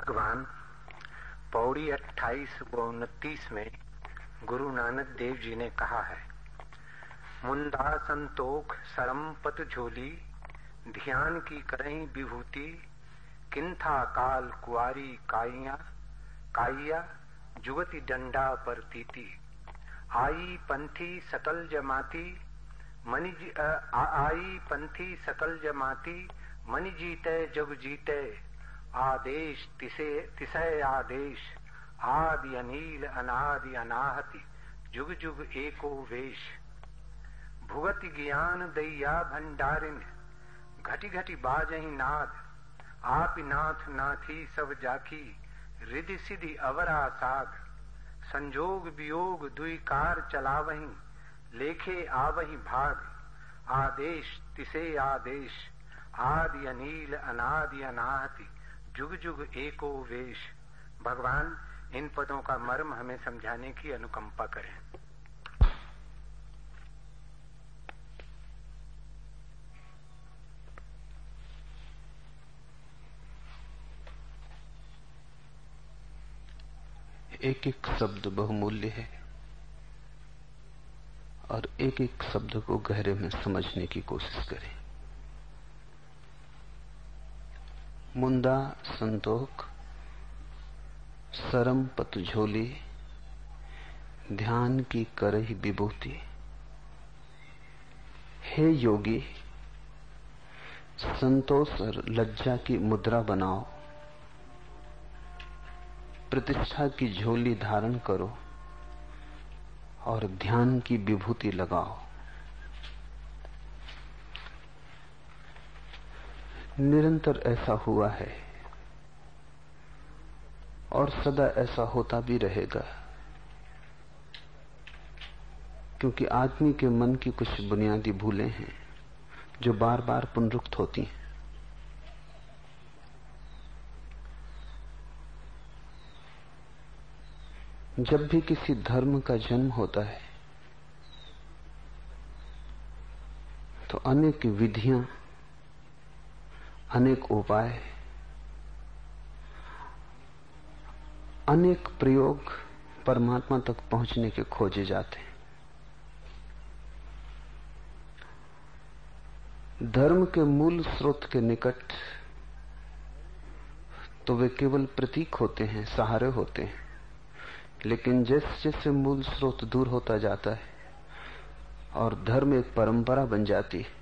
भगवान, पौड़ी 28 व उनतीस में गुरु नानक देव जी ने कहा है मुंदा संतोख सरमपत झोली, ध्यान की करई विभूति किंथा काल कुआरी काइया काइया जुगति डंडा पर तीती, आई पंथी सकल जमाती मनि आई पंथी सकल जमाती मनि जीते जग जीते आदेश, तिसे, तिसय आदेश, आदि अनील अनादि अनाहति, जुग जुग एको वेश। भुगति ज्ञान दैया भंडारिन, घटी घटी बाजही नाद, आप नाथ नाथी सब जाकी रिधि सिधि अवरा साध। संजोग वियोग दुई कार चलावही, लेखे आवही भाग। आदेश, तिसे आदेश, आदि अनील अनादि अनाहति। जुग जुग एको वेश भगवान इन पदों का मर्म हमें समझाने की अनुकंपा करें। एक एक शब्द बहुमूल्य है और एक एक शब्द को गहरे में समझने की कोशिश करें। मुंदा, संतोख, सरम, पतझोली, ध्यान की करही विभूति। हे योगी, संतोष और लज्जा की मुद्रा बनाओ। प्रतिष्ठा की झोली धारण करो और ध्यान की विभूति लगाओ। निरंतर ऐसा हुआ है। और सदा ऐसा होता भी रहेगा। क्योंकि आदमी के मन की कुछ बुनियादी भूलें हैं, जो बार बार पुनरुक्त होती हैं। जब भी किसी धर्म का जन्म होता है तो अनेक विधियाँ अनेक उपाय। अनेक प्रयोग परमात्मा तक पहुँचने के खोजे जाते हैं। धर्म के मूल स्रोत के निकट तो वे केवल प्रतीक होते हैं, सहारे होते हैं। लेकिन जैसे जैसे मूल स्रोत दूर होता जाता है और धर्म एक परंपरा बन जाती है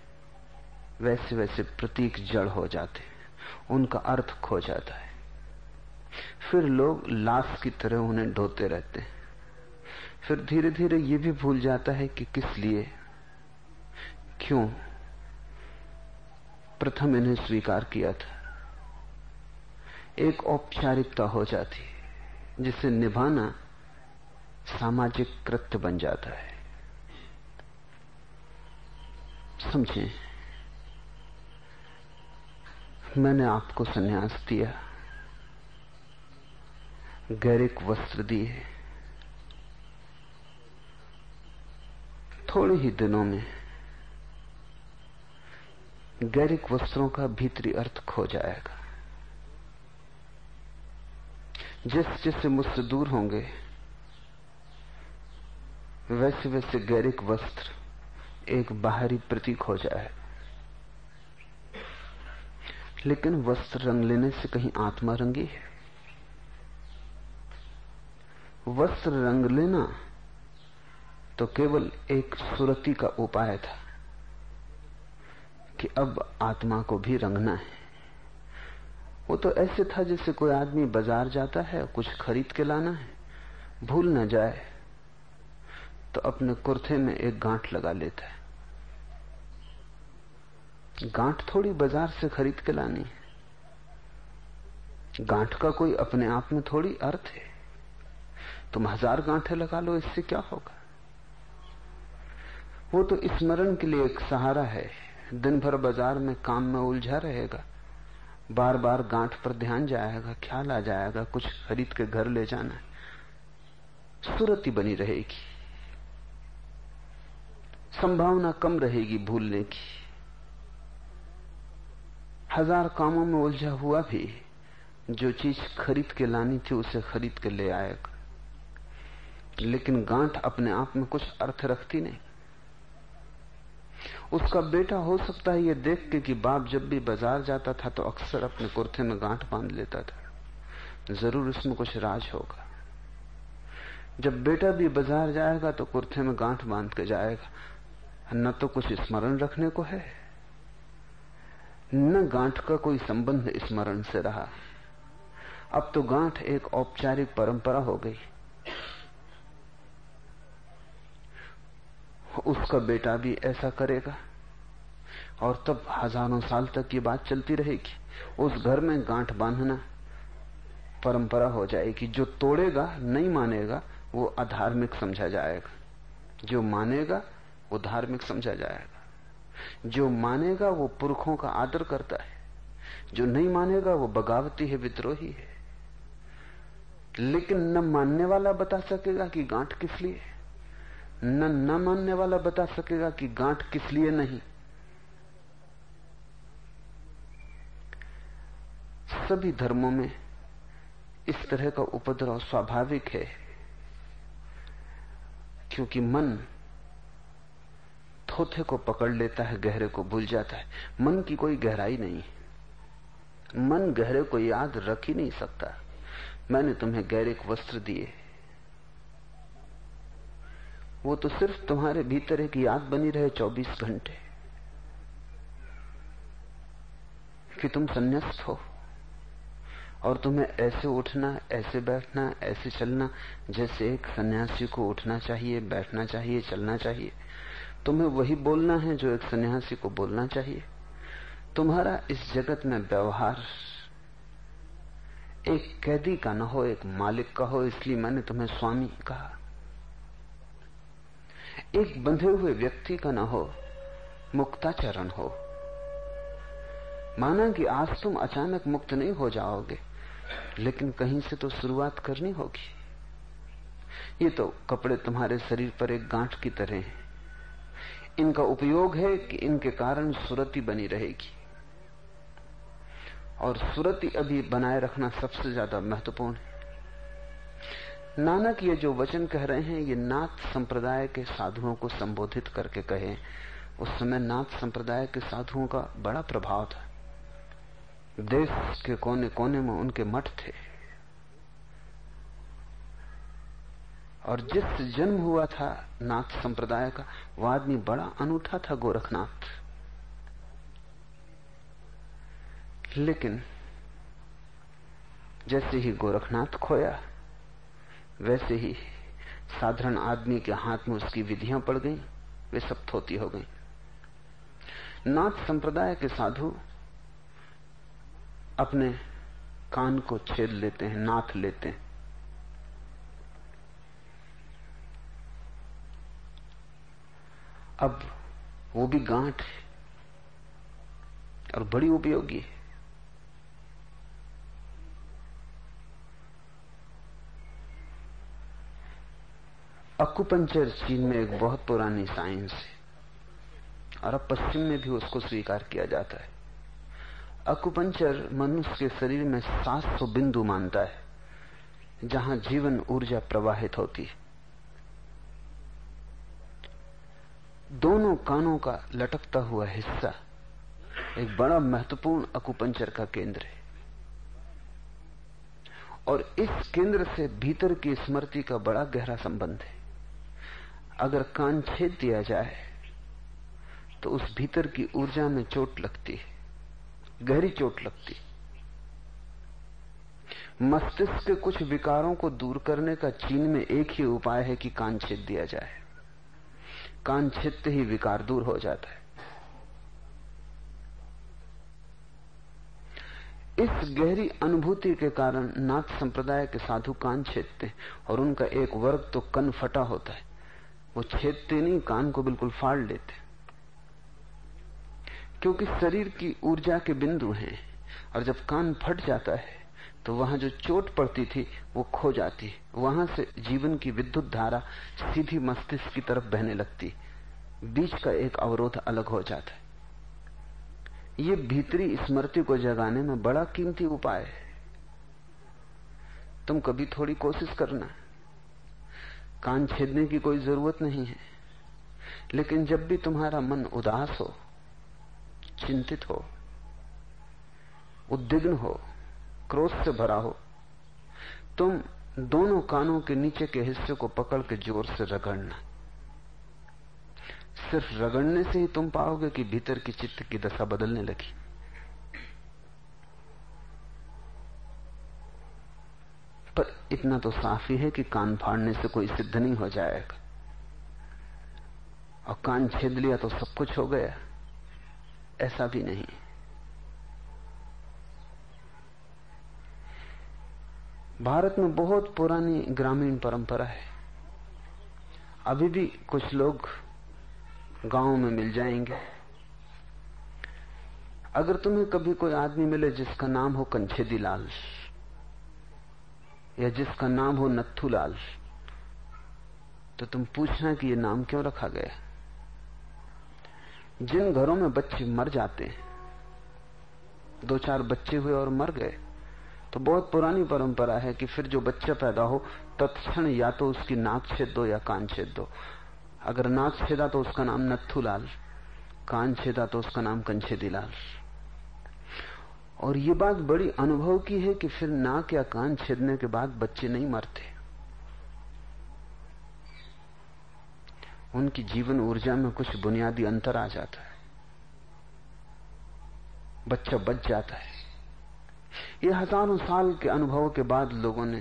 वैसे वैसे प्रतीक जड़ हो जाते हैं, उनका अर्थ खो जाता है। फिर लोग लाश की तरह उन्हें ढोते रहते हैं। फिर धीरे धीरे ये भी भूल जाता है कि किस लिए, क्यों प्रथम इन्हें स्वीकार किया था। एक औपचारिकता हो जाती है, जिसे निभाना सामाजिक कृत्य बन जाता है। समझें? मैंने आपको सन्यास दिया। गैरिक वस्त्र दिए थोड़े ही दिनों में गैरिक वस्त्रों का भीतरी अर्थ खो जाएगा। जिस जिससे मुझसे दूर होंगे, वैसे वैसे गैरिक वस्त्र एक बाहरी प्रतीक हो जाए लेकिन वस्त्र रंग लेने से कहीं आत्मा रंगी है। वस्त्र रंग लेना तो केवल एक सुरती का उपाय था कि अब आत्मा को भी रंगना है। वो तो ऐसे था जैसे कोई आदमी बाज़ार जाता है, कुछ खरीद के लाना है, भूल ना जाए तो अपने कुर्थे में एक गांठ लगा लेता है। गांठ थोड़ी बाज़ार से खरीद के लानी है। गांठ का कोई अपने आप में थोड़ी अर्थ है। तुम हज़ार गांठे लगा लो, इससे क्या होगा? वो तो स्मरण के लिए एक सहारा है। दिन भर बाज़ार में काम में उलझा रहेगा। बार बार गांठ पर ध्यान जाएगा, ख्याल आ जाएगा, कुछ खरीद के घर ले जाना है। सूरत बनी रहेगी। संभावना कम रहेगी भूलने की। हज़ार कामों में उलझा हुआ भी जो चीज़ खरीद के लानी थी, उसे खरीद के ले आएगा लेकिन गांठ अपने आप में कुछ अर्थ रखती नहीं। उसका बेटा हो सकता है ये देख के कि बाप जब भी बाज़ार जाता था तो अक्सर अपने कुर्ते में गांठ बाँध लेता था। ज़रूर इसमें कुछ राज होगा। जब बेटा भी बाज़ार जाएगा तो कुर्ते में गांठ बाँध के जाएगा। न तो कुछ स्मरण रखने को है। न गांठ का कोई संबंध स्मरण से रहा। अब तो गांठ एक औपचारिक परंपरा हो गई। उसका बेटा भी ऐसा करेगा और तब हज़ारों साल तक ये बात चलती रहेगी। उस घर में गांठ बांधना परंपरा हो जाएगी। जो तोड़ेगा, नहीं मानेगा, वो अधार्मिक समझा जाएगा। जो मानेगा, वो धार्मिक समझा जाएगा। जो मानेगा वो पुरखों का आदर करता है। जो नहीं मानेगा वो बगावती है, विद्रोही है। लेकिन न मानने वाला बता सकेगा कि गांठ किस लिए न न मानने वाला बता सकेगा कि गांठ किस लिए नहीं। सभी धर्मों में इस तरह का उपद्रव स्वाभाविक है, क्योंकि मन थोथे को पकड़ लेता है, गहरे को भूल जाता है। मन की कोई गहराई नहीं मन गहरे को याद रख ही नहीं सकता। मैंने तुम्हें गैरिक वस्त्र दिए। वो तो सिर्फ़ तुम्हारे भीतर एक याद बनी रहे 24 घंटे। कि तुम संन्यास्त हो। और तुम्हें ऐसे उठना, ऐसे बैठना, ऐसे चलना, जैसे एक सन्यासी को उठना चाहिए, बैठना चाहिए, चलना चाहिए। तुम्हें वही बोलना है जो एक सन्यासी को बोलना चाहिए। तुम्हारा इस जगत में व्यवहार, एक कैदी का न हो, एक मालिक का हो, इसलिए मैंने तुम्हें स्वामी कहा। एक बंधे हुए व्यक्ति का न हो, मुक्ताचरण हो। माना कि आज तुम अचानक मुक्त नहीं हो जाओगे, लेकिन कहीं से तो शुरुआत करनी होगी। ये तो कपड़े तुम्हारे शरीर पर एक गांठ की तरह हैं। इनका उपयोग है कि इनके कारण सुरति बनी रहेगी। और सुरति अभी बनाए रखना सबसे ज़्यादा महत्वपूर्ण है। नानक ये जो वचन कह रहे हैं, ये नाथ संप्रदाय के साधुओं को संबोधित करके कहे, उस समय नाथ संप्रदाय के साधुओं का बड़ा प्रभाव था। देश के कोने कोने में उनके मठ थे। और जिस जन्म हुआ था नाथ संप्रदाय का वह आदमी बड़ा अनूठा था गोरखनाथ। लेकिन जैसे ही गोरखनाथ खोया, वैसे ही साधारण आदमी के हाथ में उसकी विधियाँ पड़ गई, वे सब थोती हो गई। नाथ संप्रदाय के साधु अपने कान को छेद लेते हैं, नाथ लेते हैं। अब वो भी गांठ है और बड़ी उपयोगी है। अकुपंचर चीन में एक बहुत पुरानी साइंस है और अब पश्चिम में भी उसको स्वीकार किया जाता है। अकुपंचर मनुष्य के शरीर में 700 बिंदु मानता है जहाँ जीवन ऊर्जा प्रवाहित होती है। दोनों कानों का लटकता हुआ हिस्सा एक बड़ा महत्वपूर्ण अकुपंचर का केंद्र है। और इस केंद्र से भीतर की स्मृति का बड़ा गहरा संबंध है। अगर कान छेद दिया जाए तो उस भीतर की ऊर्जा में चोट लगती है, गहरी चोट लगती मस्तिष्क के कुछ विकारों को दूर करने का चीन में एक ही उपाय है कि कान छेद दिया जाए। कान छेदते ही विकार दूर हो जाता है। इस गहरी अनुभूति के कारण नाथ संप्रदाय के साधु कान छेदते हैं और उनका एक वर्ग तो कन फटा होता है। वो छेदते नहीं, कान को बिल्कुल फाड़ लेते क्योंकि शरीर की ऊर्जा के बिंदु हैं और जब कान फट जाता है तो वहाँ जो चोट पड़ती थी, वो खो जाती। वहाँ से जीवन की विद्युत धारा सीधी मस्तिष्क की तरफ़ बहने लगती। बीच का एक अवरोध अलग हो जाता है। ये भीतरी स्मृति को जगाने में बड़ा कीमती उपाय है। तुम कभी थोड़ी कोशिश करना। कान छेदने की कोई ज़रूरत नहीं है। लेकिन जब भी तुम्हारा मन उदास हो, चिंतित हो, उद्विग्न हो क्रोध से भरा हो। तुम दोनों कानों के नीचे के हिस्से को पकड़ के ज़ोर से रगड़ना। सिर्फ़ रगड़ने से ही तुम पाओगे कि भीतर की चित्त की दशा बदलने लगी। पर इतना तो साफ़ ही है कि कान फाड़ने से कोई सिद्ध नहीं हो जाएगा। और कान छेद लिया तो सब कुछ हो गया। ऐसा भी नहीं। भारत में बहुत पुरानी ग्रामीण परंपरा है। अभी भी कुछ लोग गाँव में मिल जाएँगे। अगर तुम्हें कभी कोई आदमी मिले जिसका नाम हो कंछेदी लाल, या जिसका नाम हो नत्थू लाल तो तुम पूछना कि ये नाम क्यों रखा गया? जिन घरों में बच्चे मर जाते हैं, दो चार बच्चे हुए और मर गए तो बहुत पुरानी परंपरा है कि फिर जो बच्चा पैदा हो, तत्क्षण या तो उसकी नाक छेद दो या कान छेद दो। अगर नाक छेदा तो उसका नाम नत्थू लाल कान छेदा तो उसका नाम कंछेदी लाल और ये बात बड़ी अनुभव की है कि फिर नाक या कान छेदने के बाद बच्चे नहीं मरते। उनकी जीवन ऊर्जा में कुछ बुनियादी अंतर आ जाता है। बच्चा बच जाता है। ये हज़ारों साल के अनुभव के बाद लोगों ने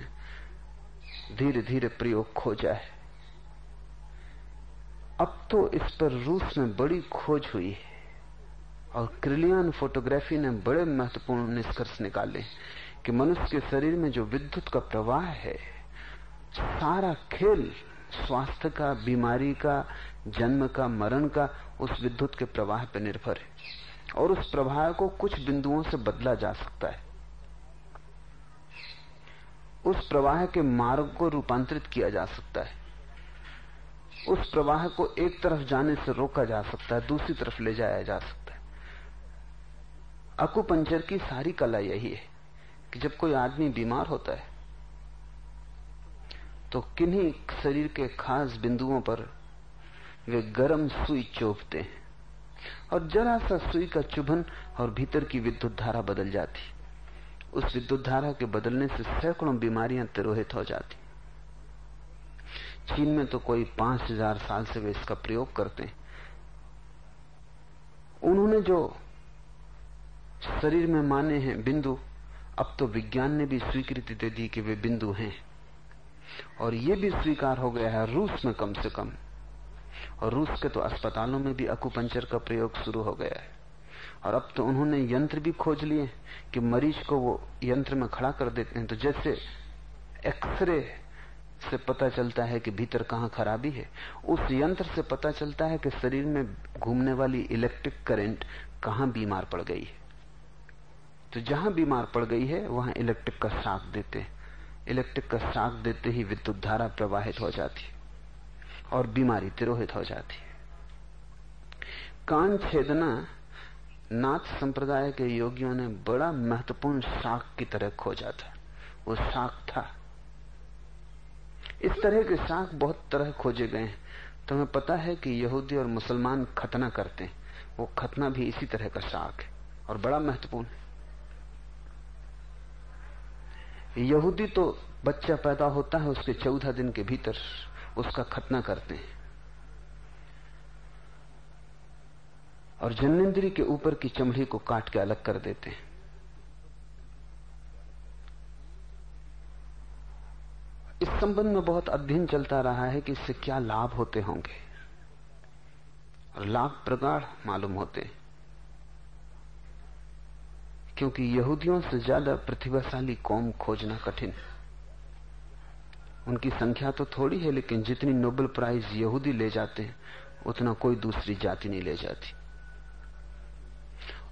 धीरे धीरे प्रयोग खोजा है। अब तो इस पर रूस में बड़ी खोज हुई है और क्रिलियन फोटोग्राफी ने बड़े महत्वपूर्ण निष्कर्ष निकाले कि मनुष्य के शरीर में जो विद्युत का प्रवाह है, सारा खेल स्वास्थ्य का, बीमारी का, जन्म का, मरण का, उस विद्युत के प्रवाह पर निर्भर है और उस प्रवाह को कुछ बिंदुओं से बदला जा सकता है। उस प्रवाह के मार्ग को रूपांतरित किया जा सकता है। उस प्रवाह को एक तरफ़ जाने से रोका जा सकता है, दूसरी तरफ़ ले जाया जा सकता है। अकुपंचर की सारी कला यही है कि जब कोई आदमी बीमार होता है तो किन्हीं शरीर के खास बिंदुओं पर वे गर्म सुई चोपते हैं और जरा सा सुई का चुभन और भीतर की विद्युत धारा बदल जाती उस विद्युत धारा के बदलने से सैकड़ों बीमारियाँ तिरोहित हो जाती चीन में तो कोई पाँच हज़ार साल से वे इसका प्रयोग करते हैं। उन्होंने जो शरीर में माने हैं बिंदु, अब तो विज्ञान ने भी स्वीकृति दे दी कि वे बिंदु हैं। और ये भी स्वीकार हो गया है रूस में कम से कम। और रूस के तो अस्पतालों में भी अकुपंचर का प्रयोग शुरू हो गया है। और अब तो उन्होंने यंत्र भी खोज लिए कि मरीज़ को वो यंत्र में खड़ा कर देते हैं। तो जैसे एक्सरे से पता चलता है कि भीतर कहाँ खराबी है, उस यंत्र से पता चलता है कि शरीर में घूमने वाली इलेक्ट्रिक करंट कहाँ बीमार पड़ गई है। तो जहाँ बीमार पड़ गई है, वहाँ इलेक्ट्रिक का शाक देते इलेक्ट्रिक का शाक देते ही विद्युत धारा प्रवाहित हो जाती और बीमारी तिरोहित हो जाती कान छेदना नाथ संप्रदाय के योगियों ने बड़ा महत्वपूर्ण शाख की तरह खोजा था। वो शाख था। इस तरह के शाख बहुत तरह खोजे गए हैं। तुम्हें पता है कि यहूदी और मुसलमान खतना करते हैं। वो खतना भी इसी तरह का शाख है और बड़ा महत्वपूर्ण है। यहूदी तो बच्चा पैदा होता है, उसके चौदह दिन के भीतर उसका खतना करते हैं। और जन्नेन्द्री के ऊपर की चमड़ी को काट के अलग कर देते हैं। इस संबंध में बहुत अध्ययन चलता रहा है कि इससे क्या लाभ होते होंगे। और लाभ प्रगाढ़ मालूम होते हैं। क्योंकि यहूदियों से ज़्यादा प्रतिभाशाली कौम खोजना कठिन। है उनकी संख्या तो थोड़ी है, लेकिन जितनी नोबेल प्राइज यहूदी ले जाते हैं, उतना कोई दूसरी जाति नहीं ले जाती।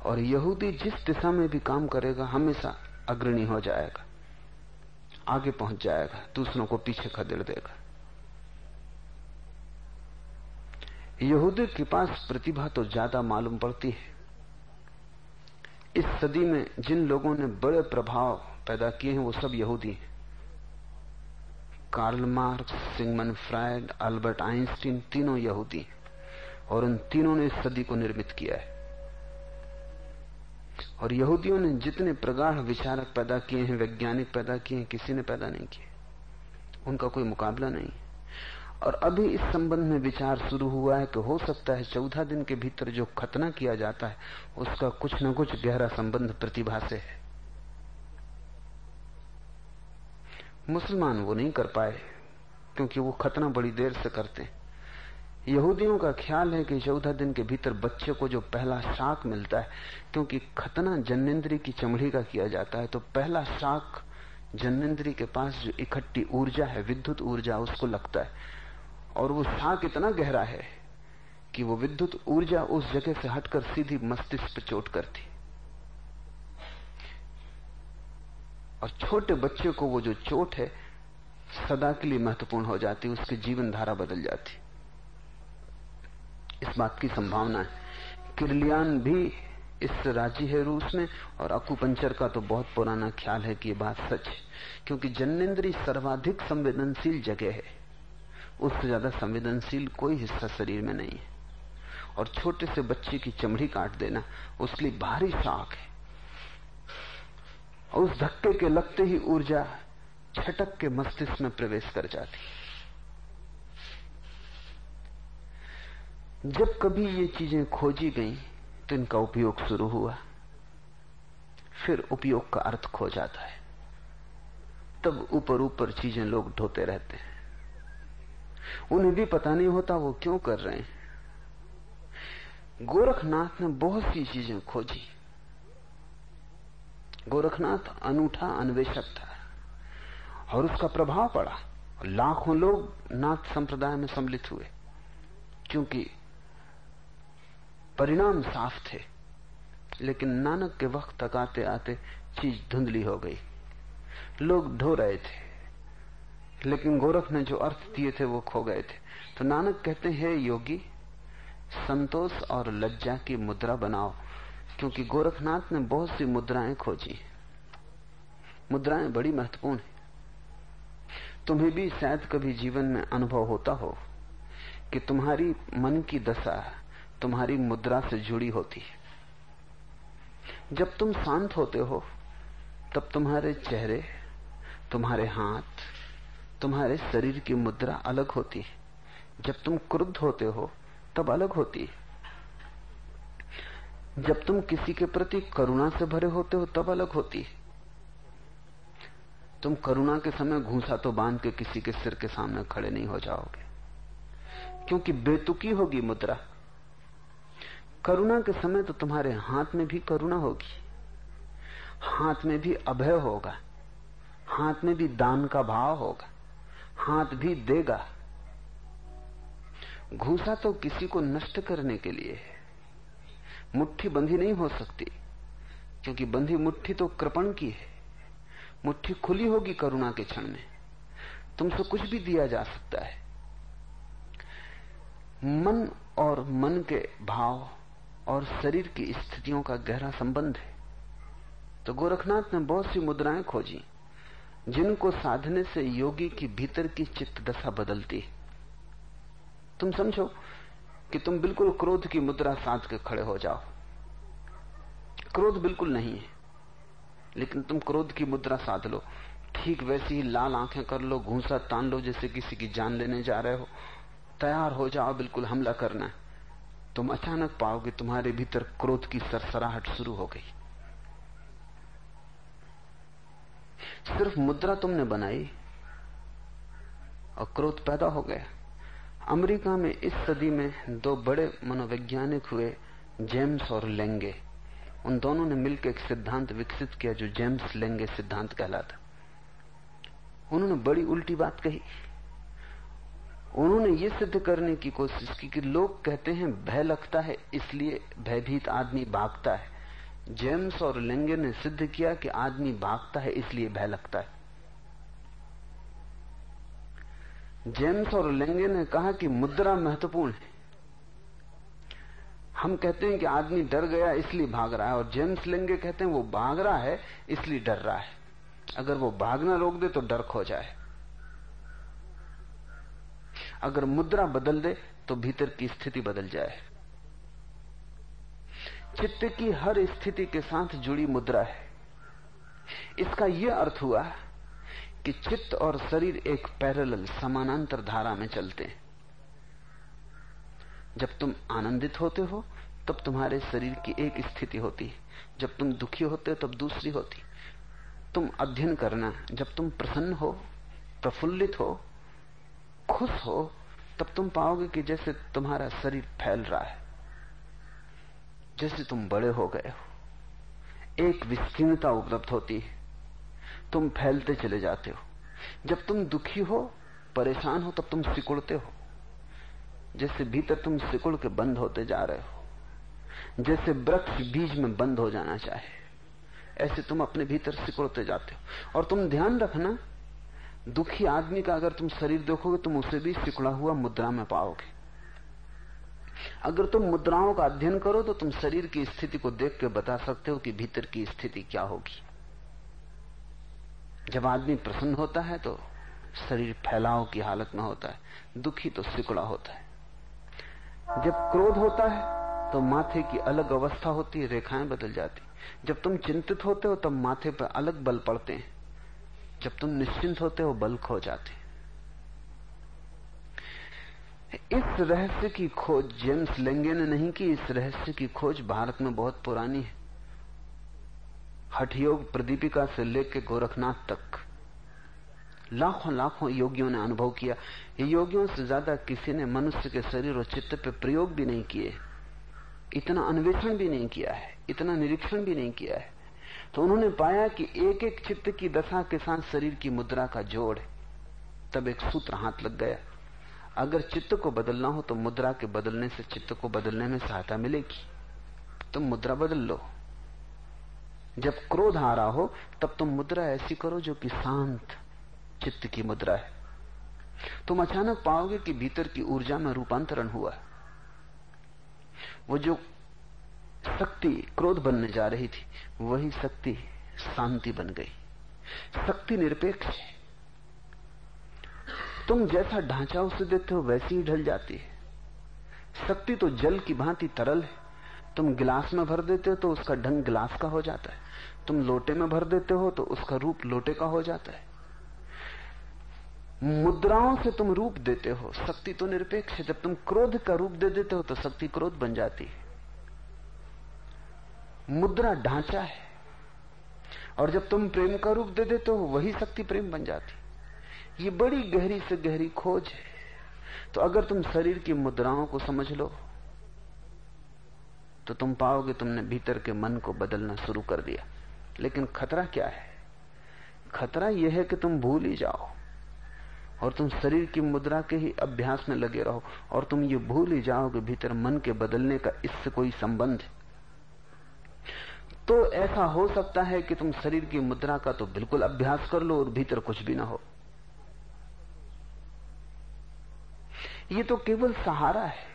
और यहूदी जिस दिशा में भी काम करेगा, हमेशा अग्रणी हो जाएगा, आगे पहुँच जाएगा, दूसरों को पीछे खदेड़ देगा। यहूदी के पास प्रतिभा तो ज़्यादा मालूम पड़ती है। इस सदी में जिन लोगों ने बड़े प्रभाव पैदा किए हैं, वो सब यहूदी हैं। Karl Marx, Sigmund Freud Albert Einstein, तीनों यहूदी और उन तीनों ने इस सदी को निर्मित किया है। और यहूदियों ने जितने प्रगाढ़ विचारक पैदा किए हैं, वैज्ञानिक पैदा किए हैं, किसी ने पैदा नहीं किए। उनका कोई मुकाबला नहीं। और अभी इस संबंध में विचार शुरू हुआ है कि हो सकता है चौदह दिन के भीतर जो खतना किया जाता है, उसका कुछ न कुछ गहरा संबंध प्रतिभा से है। मुसलमान वो नहीं कर पाए, क्योंकि वो खतना बड़ी देर से करते हैं। यहूदियों का ख्याल है कि चौदह दिन के भीतर बच्चे को जो पहला शाक मिलता है, क्योंकि खतना जन्नेन्द्री की चमड़ी का किया जाता है तो पहला शाक जन्नेन्द्री के पास जो इकट्ठी ऊर्जा है, विद्युत ऊर्जा, उसको लगता है। और वो शाक इतना गहरा है कि वो विद्युत ऊर्जा उस जगह से हटकर सीधी मस्तिष्क पर चोट करती। और छोटे बच्चे को वो जो चोट है, सदा के लिए महत्वपूर्ण हो जाती, उसकी जीवन धारा बदल जाती। इस बात की संभावना है। किरलियान भी इससे राज़ी है रूस में, और अकुपंचर का तो बहुत पुराना ख्याल है कि ये बात सच है, क्योंकि जन्नेन्द्री सर्वाधिक संवेदनशील जगह है। उससे ज़्यादा संवेदनशील कोई हिस्सा शरीर में नहीं है। और छोटे से बच्चे की चमड़ी काट देना उसके लिए भारी शाक है। और उस धक्के के लगते ही ऊर्जा छटक के मस्तिष्क में प्रवेश कर जाती जब कभी ये चीज़ें खोजी गई तो इनका उपयोग शुरू हुआ। फिर उपयोग का अर्थ खो जाता है। तब ऊपर ऊपर चीज़ें लोग ढोते रहते हैं। उन्हें भी पता नहीं होता वो क्यों कर रहे हैं। गोरखनाथ ने बहुत सी चीज़ें खोजी। गोरखनाथ अनूठा अन्वेषक था और उसका प्रभाव पड़ा। लाखों लोग नाथ संप्रदाय में सम्मिलित हुए, क्योंकि परिणाम साफ़ थे। लेकिन नानक के वक्त तक आते आते चीज़ धुंधली हो गई। लोग ढो रहे थे। लेकिन गोरख ने जो अर्थ दिए थे वो खो गए थे। तो नानक कहते हैं, योगी, संतोष और लज्जा की मुद्रा बनाओ, क्योंकि गोरखनाथ ने बहुत सी मुद्राएँ खोजी मुद्राएँ बड़ी महत्वपूर्ण है। तुम्हें भी शायद कभी जीवन में अनुभव होता हो कि तुम्हारी मन की दशा तुम्हारी मुद्रा से जुड़ी होती है। जब तुम शांत होते हो, तब तुम्हारे चेहरे, तुम्हारे हाथ, तुम्हारे शरीर की मुद्रा अलग होती है। जब तुम क्रुद्ध होते हो, तब अलग होती है। जब तुम किसी के प्रति करुणा से भरे होते हो, तब अलग होती है। तुम करुणा के समय घूसा तो बाँध के किसी के सिर के सामने खड़े नहीं हो जाओगे, क्योंकि बेतुकी होगी मुद्रा। करुणा के समय तो तुम्हारे हाथ में भी करुणा होगी। हाथ में भी अभय होगा। हाथ में भी दान का भाव होगा। हाथ भी देगा। घूसा तो किसी को नष्ट करने के लिए है। मुट्ठी बंधी नहीं हो सकती, क्योंकि बंधी मुट्ठी तो कृपण की है। मुट्ठी खुली होगी करुणा के क्षण में। तुमसे कुछ भी दिया जा सकता है। मन और मन के भाव और शरीर की स्थितियों का गहरा संबंध है। तो गोरखनाथ ने बहुत सी मुद्राएँ खोजी, जिनको साधने से योगी की भीतर की चित्त दशा बदलती है। तुम समझो कि तुम बिल्कुल क्रोध की मुद्रा साध के खड़े हो जाओ। क्रोध बिल्कुल नहीं है, लेकिन तुम क्रोध की मुद्रा साध लो। ठीक वैसी ही लाल आँखें कर लो घूसा तान लो, जैसे किसी की जान लेने जा रहे हो। तैयार हो जाओ, बिल्कुल हमला करना है। तुम अचानक पाओगे तुम्हारे भीतर क्रोध की सरसराहट शुरू हो गई। सिर्फ़ मुद्रा तुमने बनाई और क्रोध पैदा हो गया। अमेरिका में इस सदी में दो बड़े मनोवैज्ञानिक हुए, जेम्स और लेंगे। उन दोनों ने मिलकर एक सिद्धांत विकसित किया जो जेम्स लेंगे सिद्धांत कहलाता। उन्होंने बड़ी उल्टी बात कही। उन्होंने ये सिद्ध करने की कोशिश की कि लोग कहते हैं, भय लगता है, इसलिए भयभीत आदमी भागता है। जेम्स और लेंगे ने सिद्ध किया कि आदमी भागता है, इसलिए भय लगता है। जेम्स और लेंगे ने कहा कि मुद्रा महत्वपूर्ण है। हम कहते हैं कि आदमी डर गया, इसलिए भाग रहा है, और जेम्स लेंगे कहते हैं, वो भाग रहा है, इसलिए डर रहा है। अगर वो भागना रोक दे तो डर खो जाए। अगर मुद्रा बदल दे तो भीतर की स्थिति बदल जाए। चित्त की हर स्थिति के साथ जुड़ी मुद्रा है। इसका यह अर्थ हुआ कि चित्त और शरीर एक पैरेलल समानांतर धारा में चलते हैं। जब तुम आनंदित होते हो, तब तुम्हारे शरीर की एक स्थिति होती है। जब तुम दुखी होते हो, तब दूसरी होती तुम अध्ययन करना, जब तुम प्रसन्न हो, प्रफुल्लित हो खुश हो, तब तुम पाओगे कि जैसे तुम्हारा शरीर फैल रहा है, जैसे तुम बड़े हो गए हो। एक विस्तीर्णता उपलब्ध होती है। तुम फैलते चले जाते हो। जब तुम दुखी हो, परेशान हो, तब तुम सिकुड़ते हो। जैसे भीतर तुम सिकुड़ के बंद होते जा रहे हो, जैसे वृक्ष बीज में बंद हो जाना चाहे, ऐसे तुम अपने भीतर सिकुड़ते जाते हो। और तुम ध्यान रखना दुखी आदमी का अगर तुम शरीर देखोगे, तुम उसे भी सिकुड़ा हुआ मुद्रा में पाओगे। अगर तुम मुद्राओं का अध्ययन करो तो तुम शरीर की स्थिति को देख के बता सकते हो कि भीतर की स्थिति क्या होगी। जब आदमी प्रसन्न होता है तो शरीर फैलाव की हालत में होता है, दुखी तो सिकुड़ा होता है। जब क्रोध होता है तो माथे की अलग अवस्था होती है, रेखाएँ बदल जाती। जब तुम चिंतित होते हो, तब माथे पर अलग बल पड़ते हैं। जब तुम निश्चिंत होते हो बल खो जाते इस रहस्य की खोज जेम्स लेंगे ने नहीं की, इस रहस्य की खोज भारत में बहुत पुरानी है। हठयोग प्रदीपिका से लेकर गोरखनाथ तक। लाखों लाखों योगियों ने अनुभव किया। योगियों से ज़्यादा किसी ने मनुष्य के शरीर और चित्त पर प्रयोग भी नहीं किए। इतना अन्वेषण भी नहीं किया है, इतना निरीक्षण भी नहीं किया है। तो उन्होंने पाया कि एक एक चित्त की दशा के साथ शरीर की मुद्रा का जोड़ है। तब एक सूत्र हाथ लग गया। अगर चित्त को बदलना हो तो मुद्रा के बदलने से चित्त को बदलने में सहायता मिलेगी। तुम तो मुद्रा बदल लो। जब क्रोध आ रहा हो, तब तुम मुद्रा ऐसी करो जो कि शांत चित्त की मुद्रा है। तुम अचानक पाओगे कि भीतर की ऊर्जा में रूपांतरण हुआ है। वो जो शक्ति क्रोध बनने जा रही थी, वही शक्ति शांति बन गई। शक्ति निरपेक्ष है। तुम जैसा ढांचा उसे देते हो, वैसी ही ढल जाती है। शक्ति तो जल की भांति तरल है। तुम गिलास में भर देते हो तो उसका ढंग गिलास का हो जाता है। तुम लोटे में भर देते हो तो उसका रूप लोटे का हो जाता है। मुद्राओं से तुम रूप देते हो, शक्ति तो निरपेक्ष है। जब तुम क्रोध का रूप दे देते हो तो शक्ति क्रोध बन जाती है। मुद्रा ढांचा है। और जब तुम प्रेम का रूप दे देते हो वही शक्ति प्रेम बन जाती। ये बड़ी गहरी से गहरी खोज है। तो अगर तुम शरीर की मुद्राओं को समझ लो तो तुम पाओगे तुमने भीतर के मन को बदलना शुरू कर दिया। लेकिन खतरा क्या है? खतरा यह है कि तुम भूल ही जाओ। और तुम शरीर की मुद्रा के ही अभ्यास में लगे रहो। और तुम ये भूल ही जाओ कि भीतर मन के बदलने का इससे कोई संबंध है। तो ऐसा हो सकता है कि तुम शरीर की मुद्रा का तो बिल्कुल अभ्यास कर लो और भीतर कुछ भी ना हो। ये तो केवल सहारा है।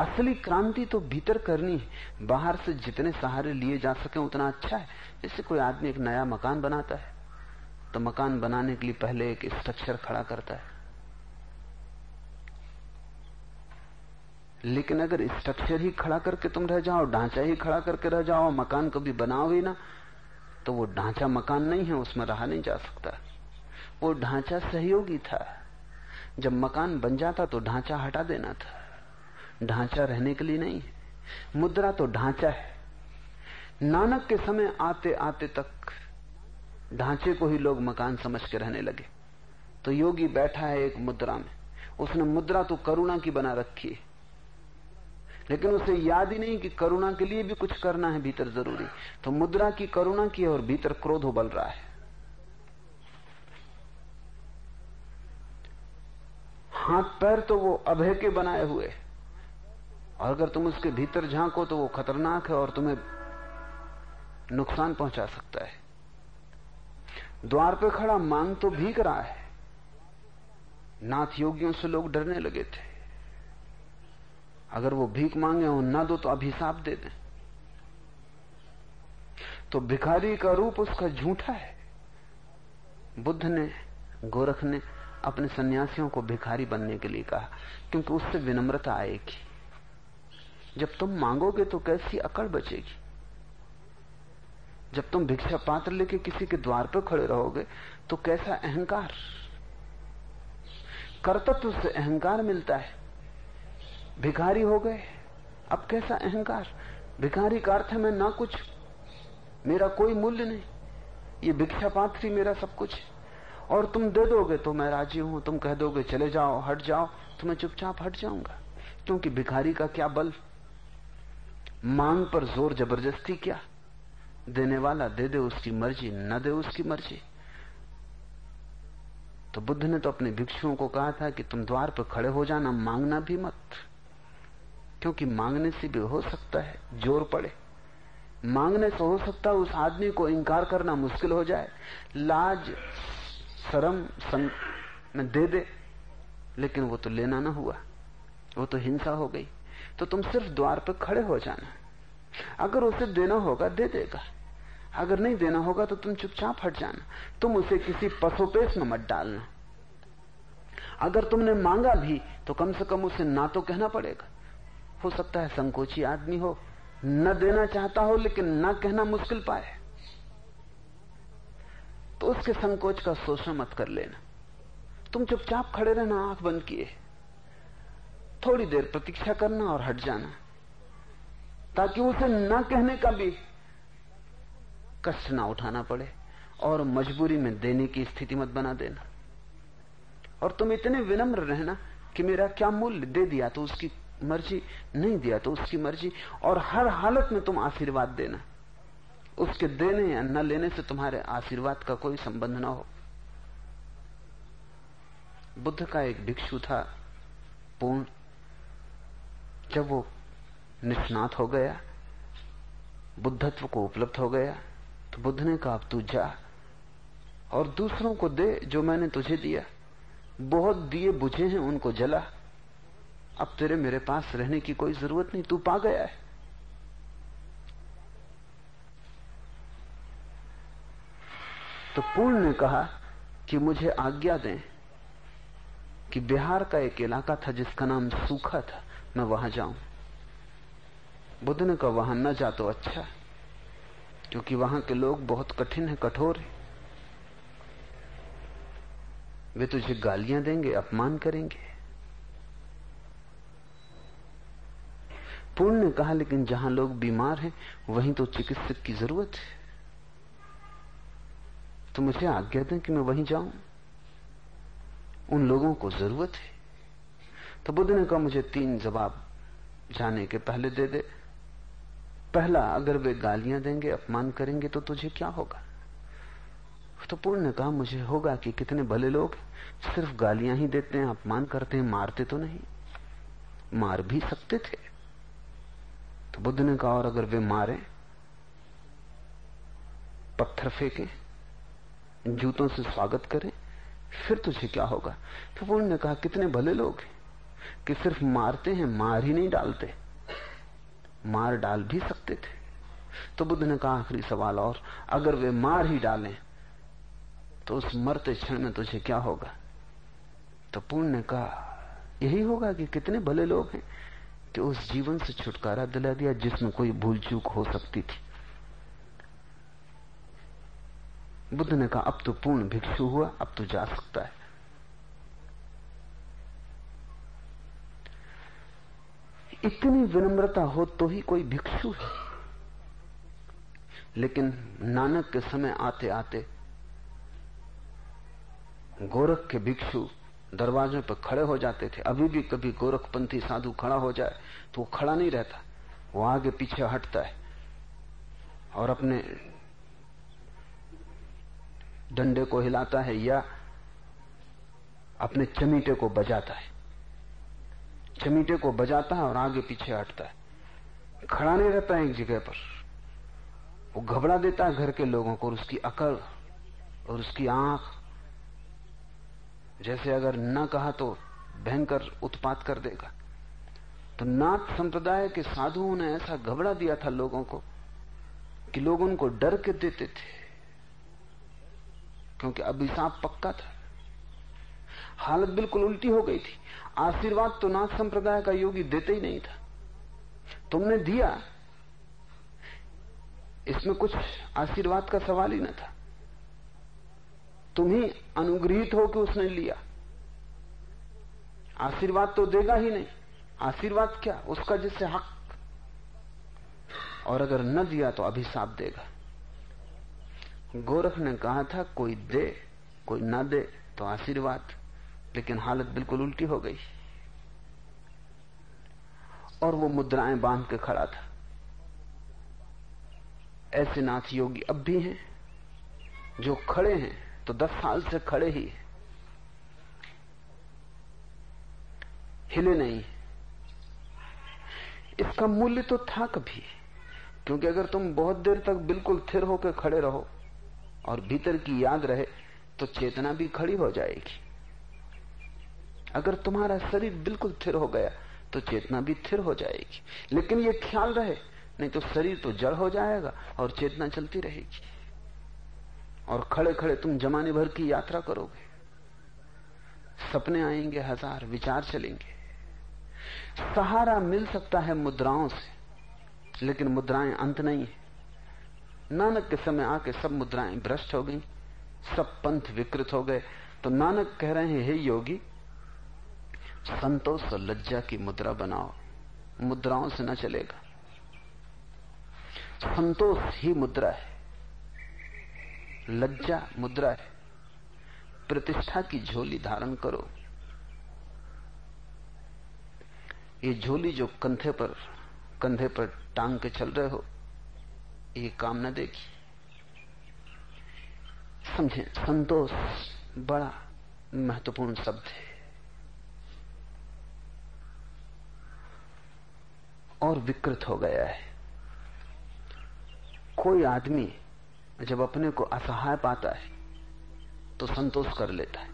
असली क्रांति तो भीतर करनी है। बाहर से जितने सहारे लिए जा सके, उतना अच्छा है। जैसे कोई आदमी एक नया मकान बनाता है तो मकान बनाने के लिए पहले एक स्ट्रक्चर खड़ा करता है। लेकिन अगर स्ट्रक्चर ही खड़ा करके तुम रह जाओ, ढांचा ही खड़ा करके रह जाओ, मकान कभी बनाओ ही ना तो वो ढांचा मकान नहीं है, उसमें रहा नहीं जा सकता। वो ढांचा सहयोगी था। जब मकान बन जाता तो ढांचा हटा देना था। ढांचा रहने के लिए नहीं। मुद्रा तो ढांचा है। नानक के समय आते आते तक ढांचे को ही लोग मकान समझ के रहने लगे। तो योगी बैठा है एक मुद्रा में। उसने मुद्रा तो करुणा की बना रखी है। लेकिन उसे याद ही नहीं कि करुणा के लिए भी कुछ करना है भीतर ज़रूरी। तो मुद्रा की करुणा की और भीतर क्रोध उबल रहा है। हाथ पैर तो वो अभय के बनाए हुए। और अगर तुम उसके भीतर झांको तो वो खतरनाक है और तुम्हें नुकसान पहुँचा सकता है। द्वार पे खड़ा मांग तो भीग रहा है। नाथ योगियों से लोग डरने लगे थे। अगर वो भीख मांगे और ना दो तो अभिशाप दे दें। तो भिखारी का रूप उसका झूठा है। बुद्ध ने, गोरख ने अपने सन्यासियों को भिखारी बनने के लिए कहा, क्योंकि उससे विनम्रता आएगी। जब तुम मांगोगे तो कैसी अकड़ बचेगी? जब तुम भिक्षा पात्र लेके किसी के द्वार पर खड़े रहोगे तो कैसा अहंकार? कर्तव्य से अहंकार मिलता है। भिखारी हो गए। अब कैसा अहंकार? भिखारी का अर्थ मैं ना कुछ, मेरा कोई मूल्य नहीं। ये भिक्षा पात्र मेरा सब कुछ और तुम दे दोगे तो मैं राज़ी हूँ, तुम कह दोगे चले जाओ, हट जाओ तो मैं चुपचाप हट जाऊँगा। क्योंकि भिखारी का क्या बल? मांग पर ज़ोर ज़बरदस्ती क्या? देने वाला दे दे, उसकी मर्ज़ी, न दे उसकी मर्ज़ी। तो बुद्ध ने तो अपने भिक्षुओं को कहा था कि तुम द्वार पर खड़े हो जाना, मांगना भी मत। क्योंकि मांगने से भी हो सकता है, ज़ोर पड़े। मांगने से हो सकता है उस आदमी को इंकार करना मुश्किल हो जाए। लाज, शर्म दे दे, लेकिन वो तो लेना ना हुआ। वो तो हिंसा हो गई। तो तुम सिर्फ़ द्वार पर खड़े हो जाना। अगर उसे देना होगा, दे देगा। अगर नहीं देना होगा तो तुम चुपचाप हट जाना। तुम उसे किसी पसोपेश में मत डालना। अगर तुमने मांगा भी तो कम से कम उसे ना तो कहना पड़ेगा। हो सकता है संकोची आदमी हो। न देना चाहता हो, लेकिन न कहना मुश्किल पाए। तो उसके संकोच का शोषण मत कर लेना। तुम चुपचाप खड़े रहना, आँख बंद किए। थोड़ी देर प्रतीक्षा करना और हट जाना। ताकि उसे न कहने का भी कष्ट ना उठाना पड़े और मजबूरी में देने की स्थिति मत बना देना। और तुम इतने विनम्र रहना कि मेरा क्या मूल्य दे दिया तो उसकी मर्ज़ी नहीं दिया तो उसकी मर्ज़ी। और हर हालत में तुम आशीर्वाद देना। उसके देने या न लेने से तुम्हारे आशीर्वाद का कोई संबंध ना हो। बुद्ध का एक भिक्षु था, पूर्ण। जब वो निष्णात हो गया, बुद्धत्व को उपलब्ध हो गया तो बुद्ध ने कहा, अब तू जा और दूसरों को दे जो मैंने तुझे दिया। बहुत दिए बुझे हैं, उनको जला। अब तेरे मेरे पास रहने की कोई ज़रूरत नहीं, तू पा गया है। तो पूर्ण ने कहा कि मुझे आज्ञा दें कि बिहार का एक इलाका था जिसका नाम सूखा था, मैं वहाँ जाऊँ। बुद्ध ने कहा, वहाँ न जा तो अच्छा क्योंकि वहाँ के लोग बहुत कठिन है, कठोर है। वे तुझे गालियाँ देंगे, अपमान करेंगे पूर्ण ने कहा, लेकिन जहाँ लोग बीमार हैं, वहीं तो चिकित्सक की ज़रूरत है। तो मुझे आज्ञा दें कि मैं वहीं जाऊँ। उन लोगों को ज़रूरत है। तो बुद्ध ने कहा, मुझे तीन जवाब जाने के पहले दे दे। पहला, अगर वे गालियाँ देंगे, अपमान करेंगे तो तुझे क्या होगा? तो पूर्ण ने कहा, मुझे होगा कि कितने भले लोग सिर्फ़ गालियाँ ही देते हैं, अपमान करते हैं, मारते तो नहीं। मार भी सकते थे। तो बुद्ध ने कहा, और अगर वे मारे, पत्थर फेंके, जूतों से स्वागत करें, फिर तुझे क्या होगा? तो ने कहा, कितने भले लोग हैं कि सिर्फ़ मारते हैं, मार ही नहीं डालते, मार डाल भी सकते थे। तो बुद्ध ने कहा, आखिरी सवाल और, अगर वे मार ही डालें तो उस मरते क्षण में तुझे क्या होगा? तो पूर्ण ने कहा, यही होगा कि कितने भले लोग हैं कि उस जीवन से छुटकारा दिला दिया जिसमें कोई भूल चूक हो सकती थी। बुद्ध ने कहा, अब तो पूर्ण भिक्षु हुआ, अब तो जा सकता है। इतनी विनम्रता हो तो ही कोई भिक्षु है। लेकिन नानक के समय आते आते गोरख के भिक्षु दरवाजों पर खड़े हो जाते थे। अभी भी कभी गोरखपंथी साधु खड़ा हो जाए तो वो खड़ा नहीं रहता। वो आगे पीछे हटता है और अपने डंडे को हिलाता है या अपने चमीटे को बजाता है। चमीटे को बजाता है और आगे पीछे हटता है। खड़ा नहीं रहता है एक जगह पर। वो घबरा देता है घर के लोगों को और उसकी अकल और उसकी आँख जैसे अगर न कहा तो भयंकर उत्पात कर देगा। तो नाथ संप्रदाय के साधुओं ने ऐसा घबरा दिया था लोगों को कि लोग उनको डर के देते थे। क्योंकि अभिशाप पक्का था। हालत बिल्कुल उल्टी हो गई थी। आशीर्वाद तो नाथ संप्रदाय का योगी देते ही नहीं था। तुमने दिया। इसमें कुछ आशीर्वाद का सवाल ही न था। तुम ही अनुग्रहित हो कि उसने लिया। आशीर्वाद तो देगा ही नहीं। आशीर्वाद क्या? उसका जिससे हक। और अगर न दिया तो अभिशाप देगा। गोरख ने कहा था, कोई दे, कोई ना दे तो आशीर्वाद। लेकिन हालत बिल्कुल उल्टी हो गई। और वो मुद्राएँ बाँध के खड़ा था। ऐसे नाथ योगी अब भी हैं, जो खड़े हैं। तो दस साल से खड़े ही हिले नहीं। इसका मूल्य तो था कभी, क्योंकि अगर तुम बहुत देर तक बिल्कुल थिर होकर खड़े रहो और भीतर की याद रहे तो चेतना भी खड़ी हो जाएगी। अगर तुम्हारा शरीर बिल्कुल थिर हो गया तो चेतना भी थिर हो जाएगी। लेकिन ये ख्याल रहे, नहीं तो शरीर तो जड़ हो जाएगा और चेतना चलती रहेगी। और खड़े खड़े तुम जमाने भर की यात्रा करोगे। सपने आएँगे, हज़ार विचार चलेंगे। सहारा मिल सकता है मुद्राओं से, लेकिन मुद्राएँ अंत नहीं है। नानक के समय आके सब मुद्राएँ भ्रष्ट हो गई, सब पंथ विकृत हो गए। तो नानक कह रहे हैं, हे योगी, संतोष और लज्जा की मुद्रा बनाओ, मुद्राओं से न चलेगा। संतोष ही मुद्रा है। लज्जा मुद्रा है। प्रतिष्ठा की झोली धारण करो। ये झोली जो कंधे पर कंधे पर टांग के चल रहे हो, ये काम न देगी समझे, संतोष बड़ा महत्वपूर्ण शब्द है। और विकृत हो गया है। कोई आदमी जब अपने को असहाय पाता है तो संतोष कर लेता है।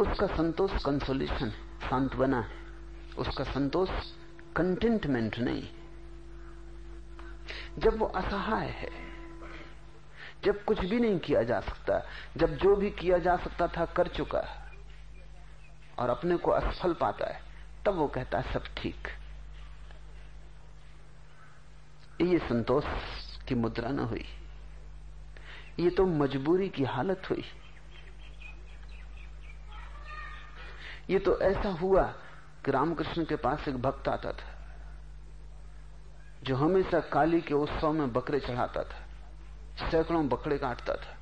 उसका संतोष कंसोलेशन है सांत्वना है। उसका संतोष कंटेंटमेंट नहीं जब वो असहाय है, जब कुछ भी नहीं किया जा सकता, जब जो भी किया जा सकता था कर चुका है और अपने को असफल पाता है, तब वो कहता है, सब ठीक ये संतोष की मुद्रा न हुई। ये तो मजबूरी की हालत हुई। ये तो ऐसा हुआ कि रामकृष्ण के पास एक भक्त आता था, जो हमेशा काली के उत्सव में बकरे चढ़ाता था, सैकड़ों बकरे काटता था।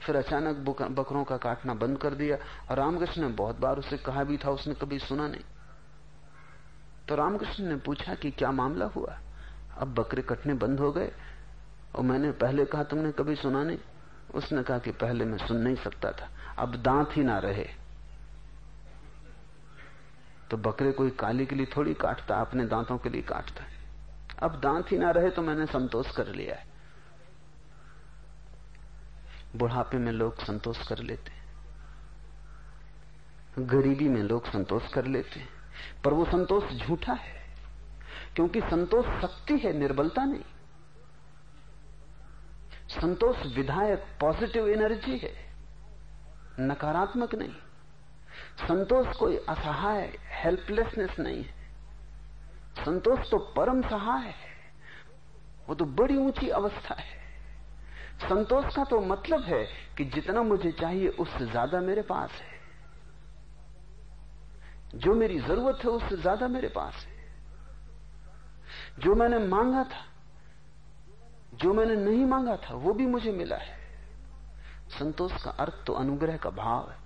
फिर अचानक बकरों का काटना बंद कर दिया और रामकृष्ण ने बहुत बार उसे कहा भी था, उसने कभी सुना नहीं। तो रामकृष्ण ने पूछा कि क्या मामला हुआ? अब बकरे कटने बंद हो गए। और मैंने पहले कहा, तुमने कभी सुना नहीं? उसने कहा कि पहले मैं सुन नहीं सकता था। अब दांत ही ना रहे। तो बकरे कोई काली के लिए थोड़ी काटता, अपने दांतों के लिए काटता है। अब दांत ही ना रहे तो मैंने संतोष कर लिया है। बुढ़ापे में लोग संतोष कर लेते गरीबी में लोग संतोष कर लेते हैं। पर वो संतोष झूठा है, क्योंकि संतोष शक्ति है, निर्बलता नहीं। संतोष विधायक पॉजिटिव एनर्जी है, नकारात्मक नहीं। संतोष कोई असहाय हेल्पलेसनेस नहीं है। संतोष तो परम सहाय है, वो तो बड़ी ऊँची अवस्था है। संतोष का तो मतलब है कि जितना मुझे चाहिए उससे ज़्यादा मेरे पास है। जो मेरी ज़रूरत है उससे ज़्यादा मेरे पास है। जो मैंने मांगा था जो मैंने नहीं मांगा था, वो भी मुझे मिला है। संतोष का अर्थ तो अनुग्रह का भाव है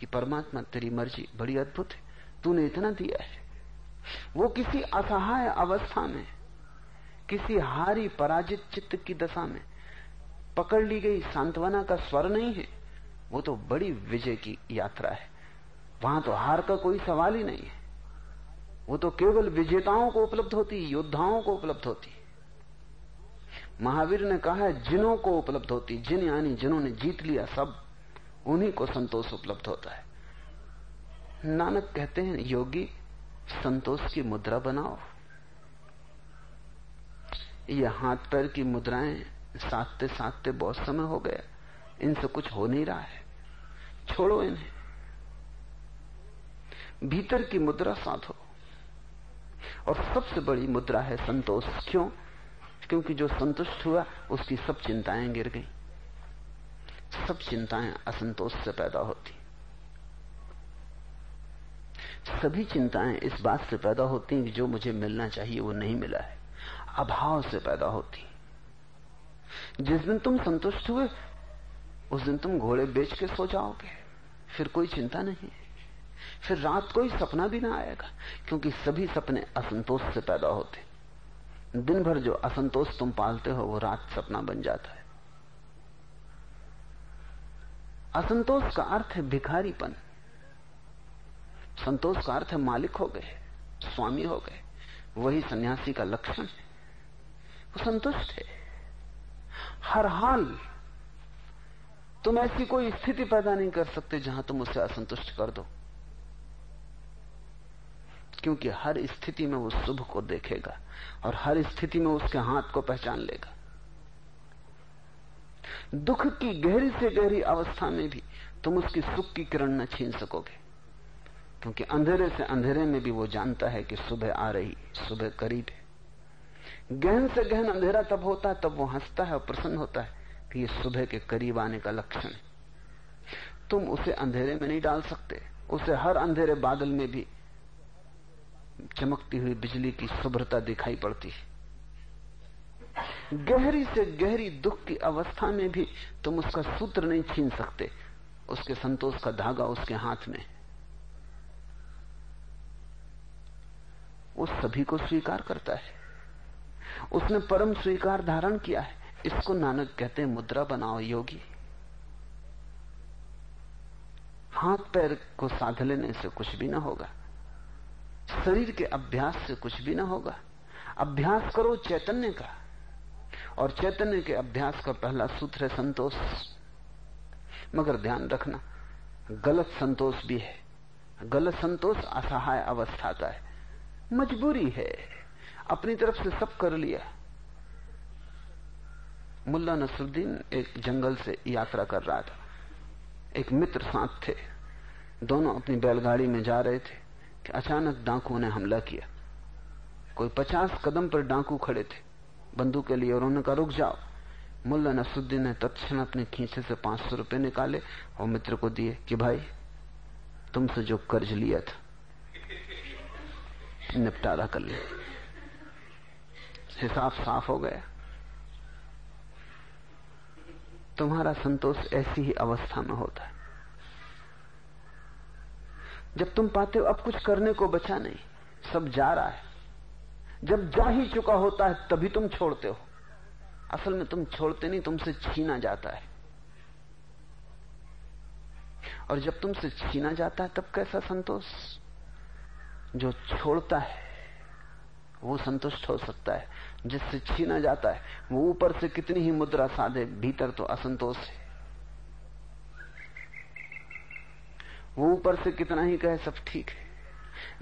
कि परमात्मा तेरी मर्ज़ी, बड़ी अद्भुत है। तूने इतना दिया है। वो किसी असहाय अवस्था में, किसी हारी पराजित चित्त की दशा में पकड़ ली गई सांत्वना का स्वर नहीं है, वो तो बड़ी विजय की यात्रा है। वहाँ तो हार का कोई सवाल ही नहीं है। वो तो केवल विजेताओं को उपलब्ध होती, योद्धाओं को उपलब्ध होती। महावीर ने कहा है जिनों को उपलब्ध होती, जिन यानी जिन्होंने जीत लिया, सब उन्हीं को संतोष उपलब्ध होता है। नानक कहते हैं, योगी, संतोष की मुद्रा बनाओ। ये हाथ पैर की मुद्राएँ साधते साधते बहुत समय हो गया। इनसे कुछ हो नहीं रहा है। छोड़ो इन्हें। भीतर की मुद्रा साधो। और सबसे बड़ी मुद्रा है संतोष। क्यों? क्योंकि जो संतुष्ट हुआ, उसकी सब चिंताएँ गिर गई। सब चिंताएँ असंतोष से पैदा होती। सभी चिंताएँ इस बात से पैदा होती कि जो मुझे मिलना चाहिए, वो नहीं मिला है। अभाव से पैदा होती। जिस दिन तुम संतुष्ट हुए, उस दिन तुम घोड़े बेच के सो जाओगे। फिर कोई चिंता नहीं फिर रात कोई सपना भी ना आएगा, क्योंकि सभी सपने असंतोष से पैदा होते। दिन भर जो असंतोष तुम पालते हो, वो रात सपना बन जाता है। असंतोष का अर्थ है भिखारीपन। संतोष का अर्थ है मालिक हो गए, स्वामी हो गए। वही सन्यासी का लक्षण है। वो संतुष्ट है। हर हाल तुम ऐसी कोई स्थिति पैदा नहीं कर सकते जहाँ तुम उसे असंतुष्ट कर दो। क्योंकि हर स्थिति में वो शुभ को देखेगा और हर स्थिति में उसके हाथ को पहचान लेगा। दुख की गहरी से गहरी अवस्था में भी तुम उसकी सुख की किरण न छीन सकोगे। क्योंकि अंधेरे से अंधेरे में भी वो जानता है कि सुबह आ रही, सुबह करीब है। गहन से गहन अंधेरा तब होता है, तब वो हंसता है और प्रसन्न होता है कि ये सुबह के करीब आने का लक्षण है। तुम उसे अंधेरे में नहीं डाल सकते, उसे हर अंधेरे बादल में भी चमकती हुई बिजली की शुभ्रता दिखाई पड़ती है। गहरी से गहरी दुख की अवस्था में भी तुम उसका सूत्र नहीं छीन सकते। उसके संतोष का धागा उसके हाथ में वो सभी को स्वीकार करता है। उसने परम स्वीकार धारण किया है। इसको नानक कहते हैं मुद्रा बनाओ योगी। हाथ पैर को साध लेने से कुछ भी ना होगा। शरीर के अभ्यास से कुछ भी ना होगा। अभ्यास करो चैतन्य का। और चैतन्य के अभ्यास का पहला सूत्र है संतोष। मगर ध्यान रखना, गलत संतोष भी है। गलत संतोष असहाय अवस्था का है। मजबूरी है। अपनी तरफ़ से सब कर लिया। मुल्ला नसरुद्दीन एक जंगल से यात्रा कर रहा था। एक मित्र साथ थे। दोनों अपनी बैलगाड़ी में जा रहे थे। कि अचानक डाकुओं ने हमला किया। कोई पचास कदम पर डाकू खड़े थे। बंदूक के लिए और उन्होंने कहा रुक जाओ। मुल्ला नसुद्दीन ने तत्क्षण अपने खींचे से पाँच सौ रुपए निकाले और मित्र को दिए कि, भाई, तुमसे जो कर्ज लिया था, निपटारा कर लिया हिसाब साफ़ हो गया। तुम्हारा संतोष ऐसी ही अवस्था में होता है। जब तुम पाते हो, अब कुछ करने को बचा नहीं। सब जा रहा है। जब जा ही चुका होता है, तभी तुम छोड़ते हो। असल में तुम छोड़ते नहीं, तुमसे छीना जाता है। और जब तुमसे छीना जाता है, तब कैसा संतोष? जो छोड़ता है, वो संतुष्ट हो सकता है। जिससे छीना जाता है, वो ऊपर से कितनी ही मुद्रा साधे, भीतर तो असंतोष है। वो ऊपर से कितना ही कहे, सब ठीक है।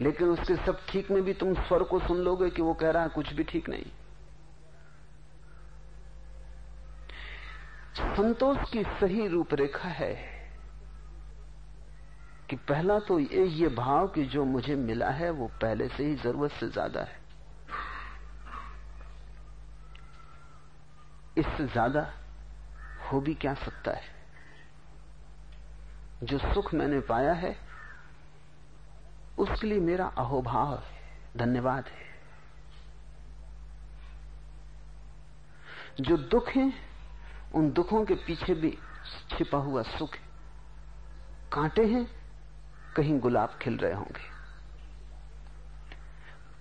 लेकिन उसके सब ठीक में भी तुम स्वर को सुन लोगे कि वो कह रहा है, कुछ भी ठीक नहीं। संतोष की सही रूपरेखा है कि पहला तो ये ये भाव कि जो मुझे मिला है, वो पहले से ही ज़रूरत से ज़्यादा है। इससे ज़्यादा हो भी क्या सकता है? जो सुख मैंने पाया है, उसके लिए मेरा अहोभाव है। धन्यवाद है। जो दुख है, उन दुखों के पीछे भी छिपा हुआ सुख है। कांटे हैं, कहीं गुलाब खिल रहे होंगे।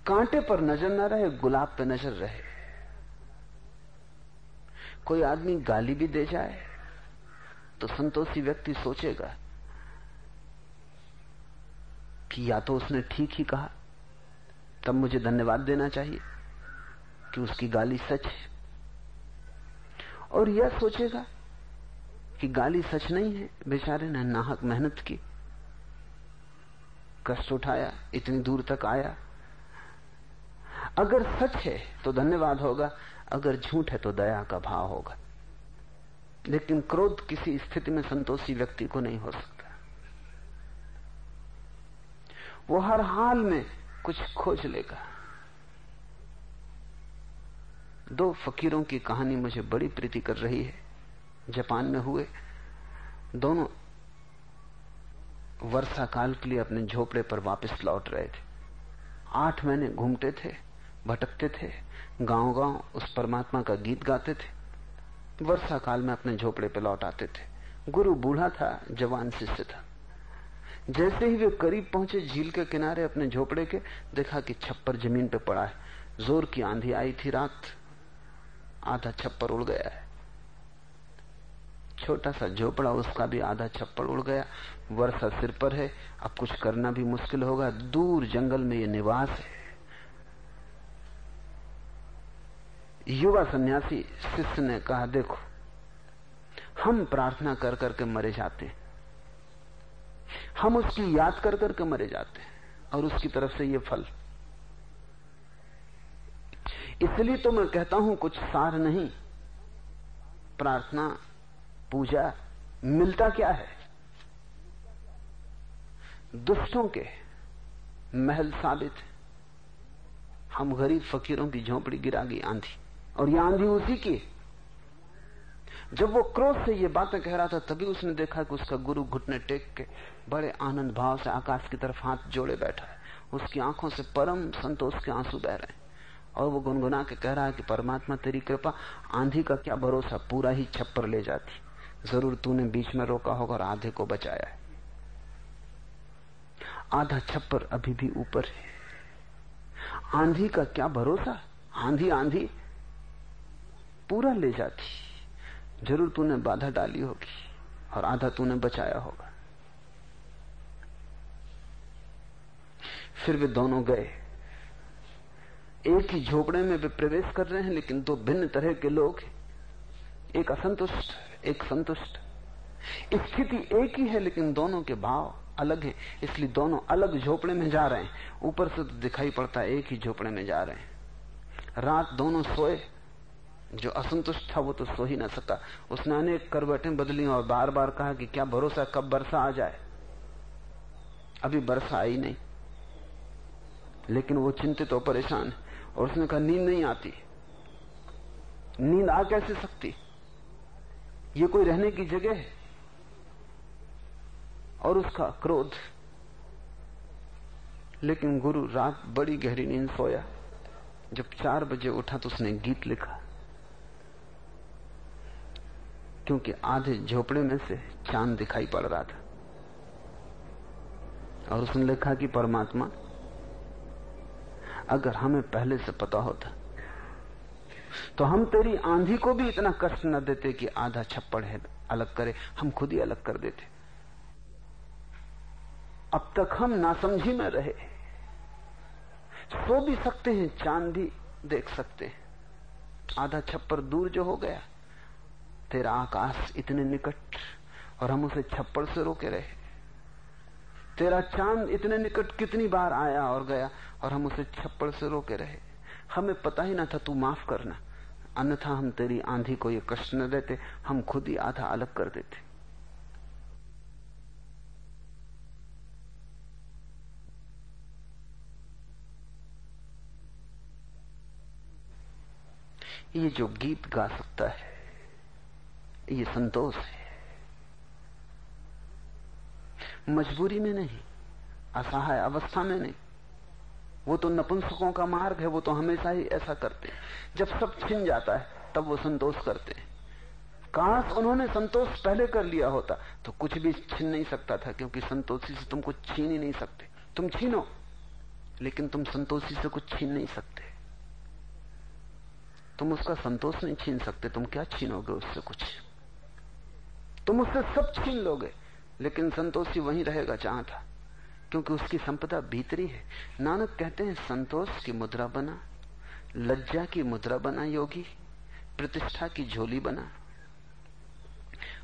कांटे पर नज़र ना रहे, गुलाब पे नज़र रहे। कोई आदमी गाली भी दे जाए तो संतोषी व्यक्ति सोचेगा कि या तो उसने ठीक ही कहा, तब मुझे धन्यवाद देना चाहिए कि उसकी गाली सच है। और यह सोचेगा कि गाली सच नहीं है, बेचारे ने नाहक मेहनत की, कष्ट उठाया, इतनी दूर तक आया। अगर सच है तो धन्यवाद होगा, अगर झूठ है तो दया का भाव होगा। लेकिन क्रोध किसी स्थिति में संतोषी व्यक्ति को नहीं हो सकता। वो हर हाल में कुछ खोज लेगा। दो फकीरों की कहानी मुझे बड़ी प्रीति कर रही है। जापान में हुए। दोनों वर्षा काल के लिए अपने झोपड़े पर वापस लौट रहे थे। आठ महीने घूमते थे, भटकते थे गाँव गाँव उस परमात्मा का गीत गाते थे। वर्षा काल में अपने झोपड़े पर लौट आते थे। गुरु बूढ़ा था, जवान शिष्य था। जैसे ही वे करीब पहुँचे झील के किनारे अपने झोपड़े के, देखा कि छप्पर ज़मीन पे पड़ा है। ज़ोर की आंधी आई थी रात। आधा छप्पर उड़ गया है। छोटा सा झोपड़ा, उसका भी आधा छप्पर उड़ गया। वर्षा सिर पर है। अब कुछ करना भी मुश्किल होगा। दूर जंगल में ये निवास है। युवा सन्यासी शिष्य ने कहा, देखो, हम प्रार्थना कर करके मरे जाते हैं। हम उसकी याद कर करके मरे जाते हैं और उसकी तरफ़ से ये फल। इसलिए तो मैं कहता हूँ, कुछ सार नहीं। प्रार्थना, पूजा, मिलता क्या है? दुष्टों के महल साबित हम गरीब फकीरों की झोंपड़ी गिरा गई आंधी। और यह आंधी उसी की जब वो क्रोध से ये बातें कह रहा था, तभी उसने देखा कि उसका गुरु घुटने टेक के बड़े आनंद भाव से आकाश की तरफ़ हाथ जोड़े बैठा है। उसकी आँखों से परम संतोष के आँसू बह रहे हैं। और वो गुनगुना के कह रहा है कि, परमात्मा, तेरी कृपा, आंधी का क्या भरोसा? पूरा ही छप्पर ले जाती। ज़रूर तूने बीच में रोका होगा और आधे को बचाया है। आधा छप्पर अभी भी ऊपर है। आंधी का क्या भरोसा? आंधी आंधी, पूरा ले जाती। ज़रूर तूने बाधा डाली होगी और आधा तूने बचाया होगा। फिर वे दोनों गए। एक ही झोपड़े में वे प्रवेश कर रहे हैं, लेकिन दो भिन्न तरह के लोग एक असंतुष्ट, एक संतुष्ट। स्थिति एक ही है, लेकिन दोनों के भाव अलग है। इसलिए दोनों अलग झोपड़े में जा रहे हैं। ऊपर से तो दिखाई पड़ता है, एक ही झोपड़े में जा रहे हैं। रात दोनों सोए जो असंतुष्ट था वो तो सो ही ना सका। उसने अनेक करवटें बदली और बार बार कहा कि क्या भरोसा कब वर्षा आ जाए? अभी वर्षा आई नहीं। लेकिन वो चिंतित और परेशान है और उसने कहा, नींद नहीं आती। नींद आ कैसे सकती? ये कोई रहने की जगह है? और उसका क्रोध। लेकिन गुरु रात बड़ी गहरी नींद सोया। जब चार बजे उठा तो उसने गीत लिखा। क्योंकि आधे झोपड़े में से चाँद दिखाई पड़ रहा था। और उसने लिखा कि परमात्मा, अगर हमें पहले से पता होता तो हम तेरी आंधी को भी इतना कष्ट न देते कि आधा छप्पड़ है अलग करे, हम खुद ही अलग कर देते। अब तक हम नासमझी में रहे। सो भी सकते हैं, चाँद भी देख सकते हैं। आधा छप्पर दूर जो हो गया तेरा आकाश इतने निकट और हम उसे छप्पड़ से रोके रहे। तेरा चाँद इतने निकट कितनी बार आया और गया और हम उसे छप्पड़ से रोके रहे। हमें पता ही ना था, तू माफ़ करना। अन्यथा हम तेरी आंधी को ये कष्ट न देते, हम खुद ही आधा अलग कर देते। ये जो गीत गा सकता है ये संतोष है। मजबूरी में नहीं, असहाय अवस्था में नहीं। वो तो नपुंसकों का मार्ग है, वो तो हमेशा ही ऐसा करते हैं। जब सब छिन जाता है, तब वो संतोष करते हैं। काश उन्होंने संतोष पहले कर लिया होता तो कुछ भी छीन नहीं सकता था, क्योंकि संतोषी से तुम कुछ छीन ही नहीं सकते। तुम छीनो, लेकिन तुम संतोषी से कुछ छीन नहीं सकते। तुम उसका संतोष नहीं छीन सकते, तुम क्या छीनोगे उससे कुछ? तुम उससे सब छीन लोगे। लेकिन संतोषी वहीं रहेगा जहाँ था। क्योंकि उसकी संपदा भीतरी है। नानक कहते हैं, संतोष की मुद्रा बना, लज्जा की मुद्रा बना योगी, प्रतिष्ठा की झोली बना।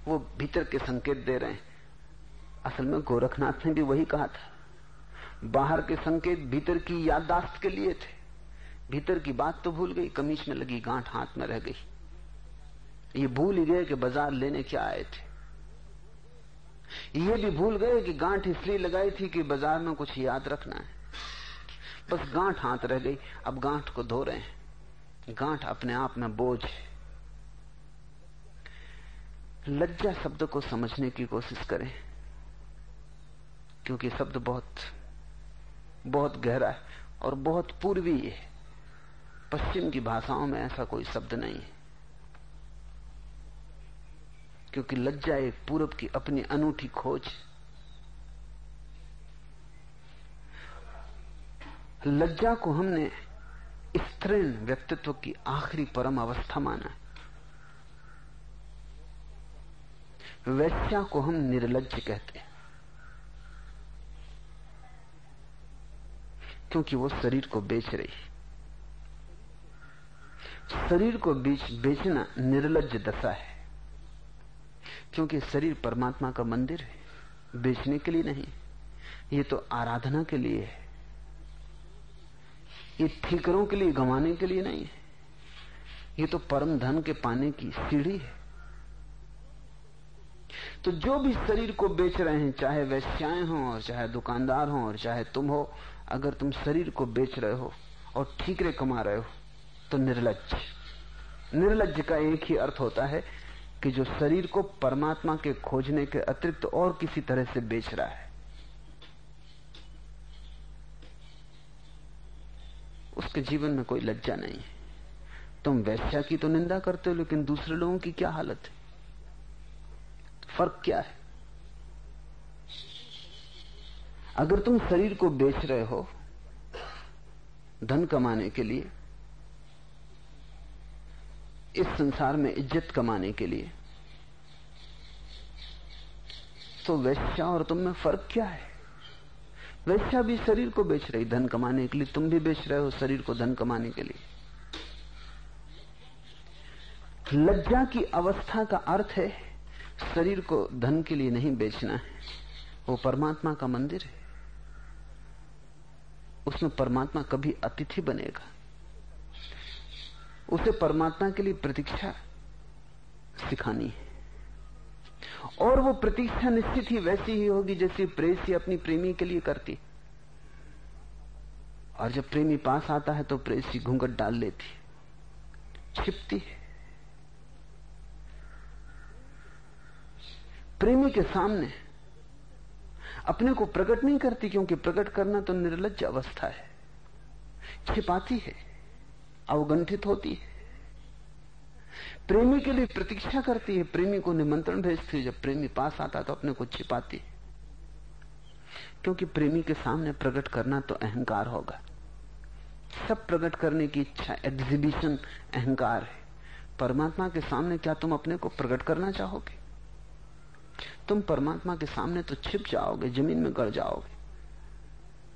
वो भीतर के संकेत दे रहे हैं। असल में गोरखनाथ ने भी वही कहा था। बाहर के संकेत भीतर की याददाश्त के लिए थे। भीतर की बात तो भूल गई, कमीज में लगी, गांठ हाथ में रह गई। ये भूल ही गए कि बाज़ार लेने क्या आए थे। ये भी भूल गए कि गांठ इसलिए लगाई थी कि बाज़ार में कुछ याद रखना है। बस गांठ हाथ रह गई। अब गांठ को धो रहे हैं। गांठ अपने आप में बोझ लज्जा शब्द को समझने की कोशिश करें, क्योंकि शब्द बहुत बहुत गहरा है और बहुत पूर्वी है। पश्चिम की भाषाओं में ऐसा कोई शब्द नहीं है। क्योंकि लज्जा एक पूरब की अपनी अनूठी खोज। लज्जा को हमने स्त्रीण व्यक्तित्व की आखिरी परम अवस्था माना वैश्या को हम निर्लज कहते हैं। क्योंकि वो शरीर को बेच रही शरीर को बीच बेचना निर्लज दशा है। क्योंकि शरीर परमात्मा का मंदिर है, बेचने के लिए नहीं, ये तो आराधना के लिए है। ये ठीकरों के लिए, गंवाने के लिए नहीं है। ये तो परम धन के पाने की सीढ़ी है। तो जो भी शरीर को बेच रहे हैं, चाहे वैश्याएँ हों और चाहे दुकानदार हों और चाहे तुम हो, अगर तुम शरीर को बेच रहे हो और ठीकरे कमा रहे हो तो निर्लज निर्लज का एक ही अर्थ होता है कि जो शरीर को परमात्मा के खोजने के अतिरिक्त और किसी तरह से बेच रहा है, उसके जीवन में कोई लज्जा नहीं है। तुम वैश्या की तो निंदा करते हो, लेकिन दूसरे लोगों की क्या हालत है? फ़र्क क्या है? अगर तुम शरीर को बेच रहे हो, धन कमाने के लिए इस संसार में इज़्ज़त कमाने के लिए। तो वैश्या और तुम में फ़र्क क्या है? वैश्या भी शरीर को बेच रही, धन कमाने के लिए। तुम भी बेच रहे हो शरीर को धन कमाने के लिए। लज्जा की अवस्था का अर्थ है, शरीर को धन के लिए नहीं बेचना है। वो परमात्मा का मंदिर है। उसमें परमात्मा कभी अतिथि बनेगा। उसे परमात्मा के लिए प्रतीक्षा सिखानी है। और वो प्रतीक्षा निश्चित ही वैसी ही होगी जैसी प्रेसी अपनी प्रेमी के लिए करती और जब प्रेमी पास आता है तो प्रेसी घूंघट डाल लेती छिपती है। प्रेमी के सामने अपने को प्रकट नहीं करती क्योंकि प्रकट करना तो निर्लज अवस्था है। छिपाती है। अवगंठित होती है। प्रेमी के लिए प्रतीक्षा करती है। प्रेमी को निमंत्रण भेजती है। जब प्रेमी पास आता तो अपने को छिपाती है। क्योंकि प्रेमी के सामने प्रकट करना तो अहंकार होगा। सब प्रकट करने की इच्छा एग्जीबिशन अहंकार है। परमात्मा के सामने क्या तुम अपने को प्रकट करना चाहोगे? तुम परमात्मा के सामने तो छिप जाओगे, ज़मीन में गड़ जाओगे।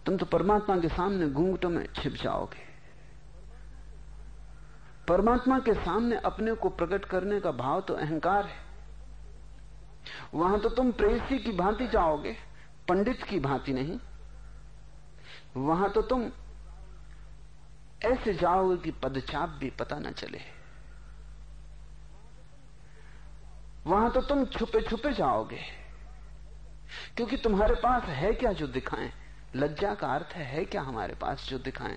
तुम तो परमात्मा के सामने घूंघटों में छिप जाओगे। परमात्मा के सामने अपने को प्रकट करने का भाव तो अहंकार है। वहाँ तो तुम प्रेसी की भांति जाओगे पंडित की भांति नहीं। वहाँ तो तुम ऐसे जाओगे कि पदचाप भी पता न चले। वहाँ तो तुम छुपे छुपे जाओगे क्योंकि तुम्हारे पास है क्या जो दिखाएँ? लज्जा का अर्थ है, है क्या हमारे पास जो दिखाएँ?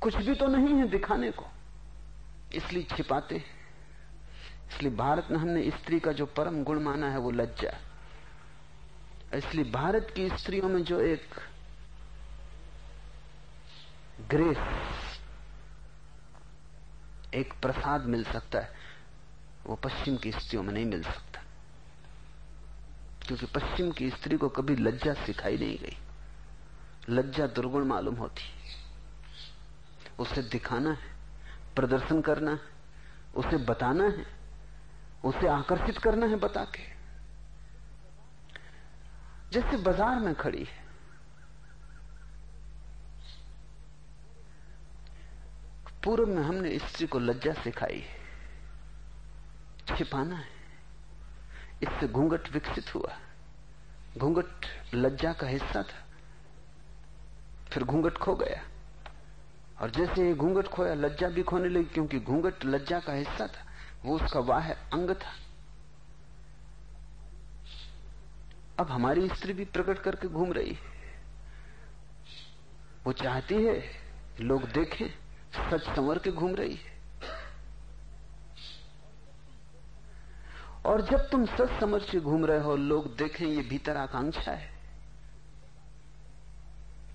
कुछ भी तो नहीं है दिखाने को। इसलिए छिपाते इसलिए भारत में हमने स्त्री का जो परम गुण माना है, वो लज्जा। इसलिए भारत की स्त्रियों में जो एक ग्रेस, एक प्रसाद मिल सकता है, वो पश्चिम की स्त्रियों में नहीं मिल सकता। क्योंकि पश्चिम की स्त्री को कभी लज्जा सिखाई नहीं गई। लज्जा दुर्गुण मालूम होती। उसे दिखाना है, प्रदर्शन करना है, उसे बताना है, उसे आकर्षित करना है बता के जैसे बाज़ार में खड़ी है। पूर्व में हमने स्त्री को लज्जा सिखाई है। छिपाना है। इससे घूंघट विकसित हुआ। घूंघट लज्जा का हिस्सा था। फिर घूंघट खो गया। और जैसे घूंघट खोया, लज्जा भी खोने लगी, क्योंकि घूंघट लज्जा का हिस्सा था, वो उसका वाह अंग था। अब हमारी स्त्री भी प्रकट करके घूम रही है। वो चाहती है लोग देखें, सच संवर के घूम रही है। और जब तुम सच समझ के घूम रहे हो, लोग देखें, ये भीतर आकांक्षा है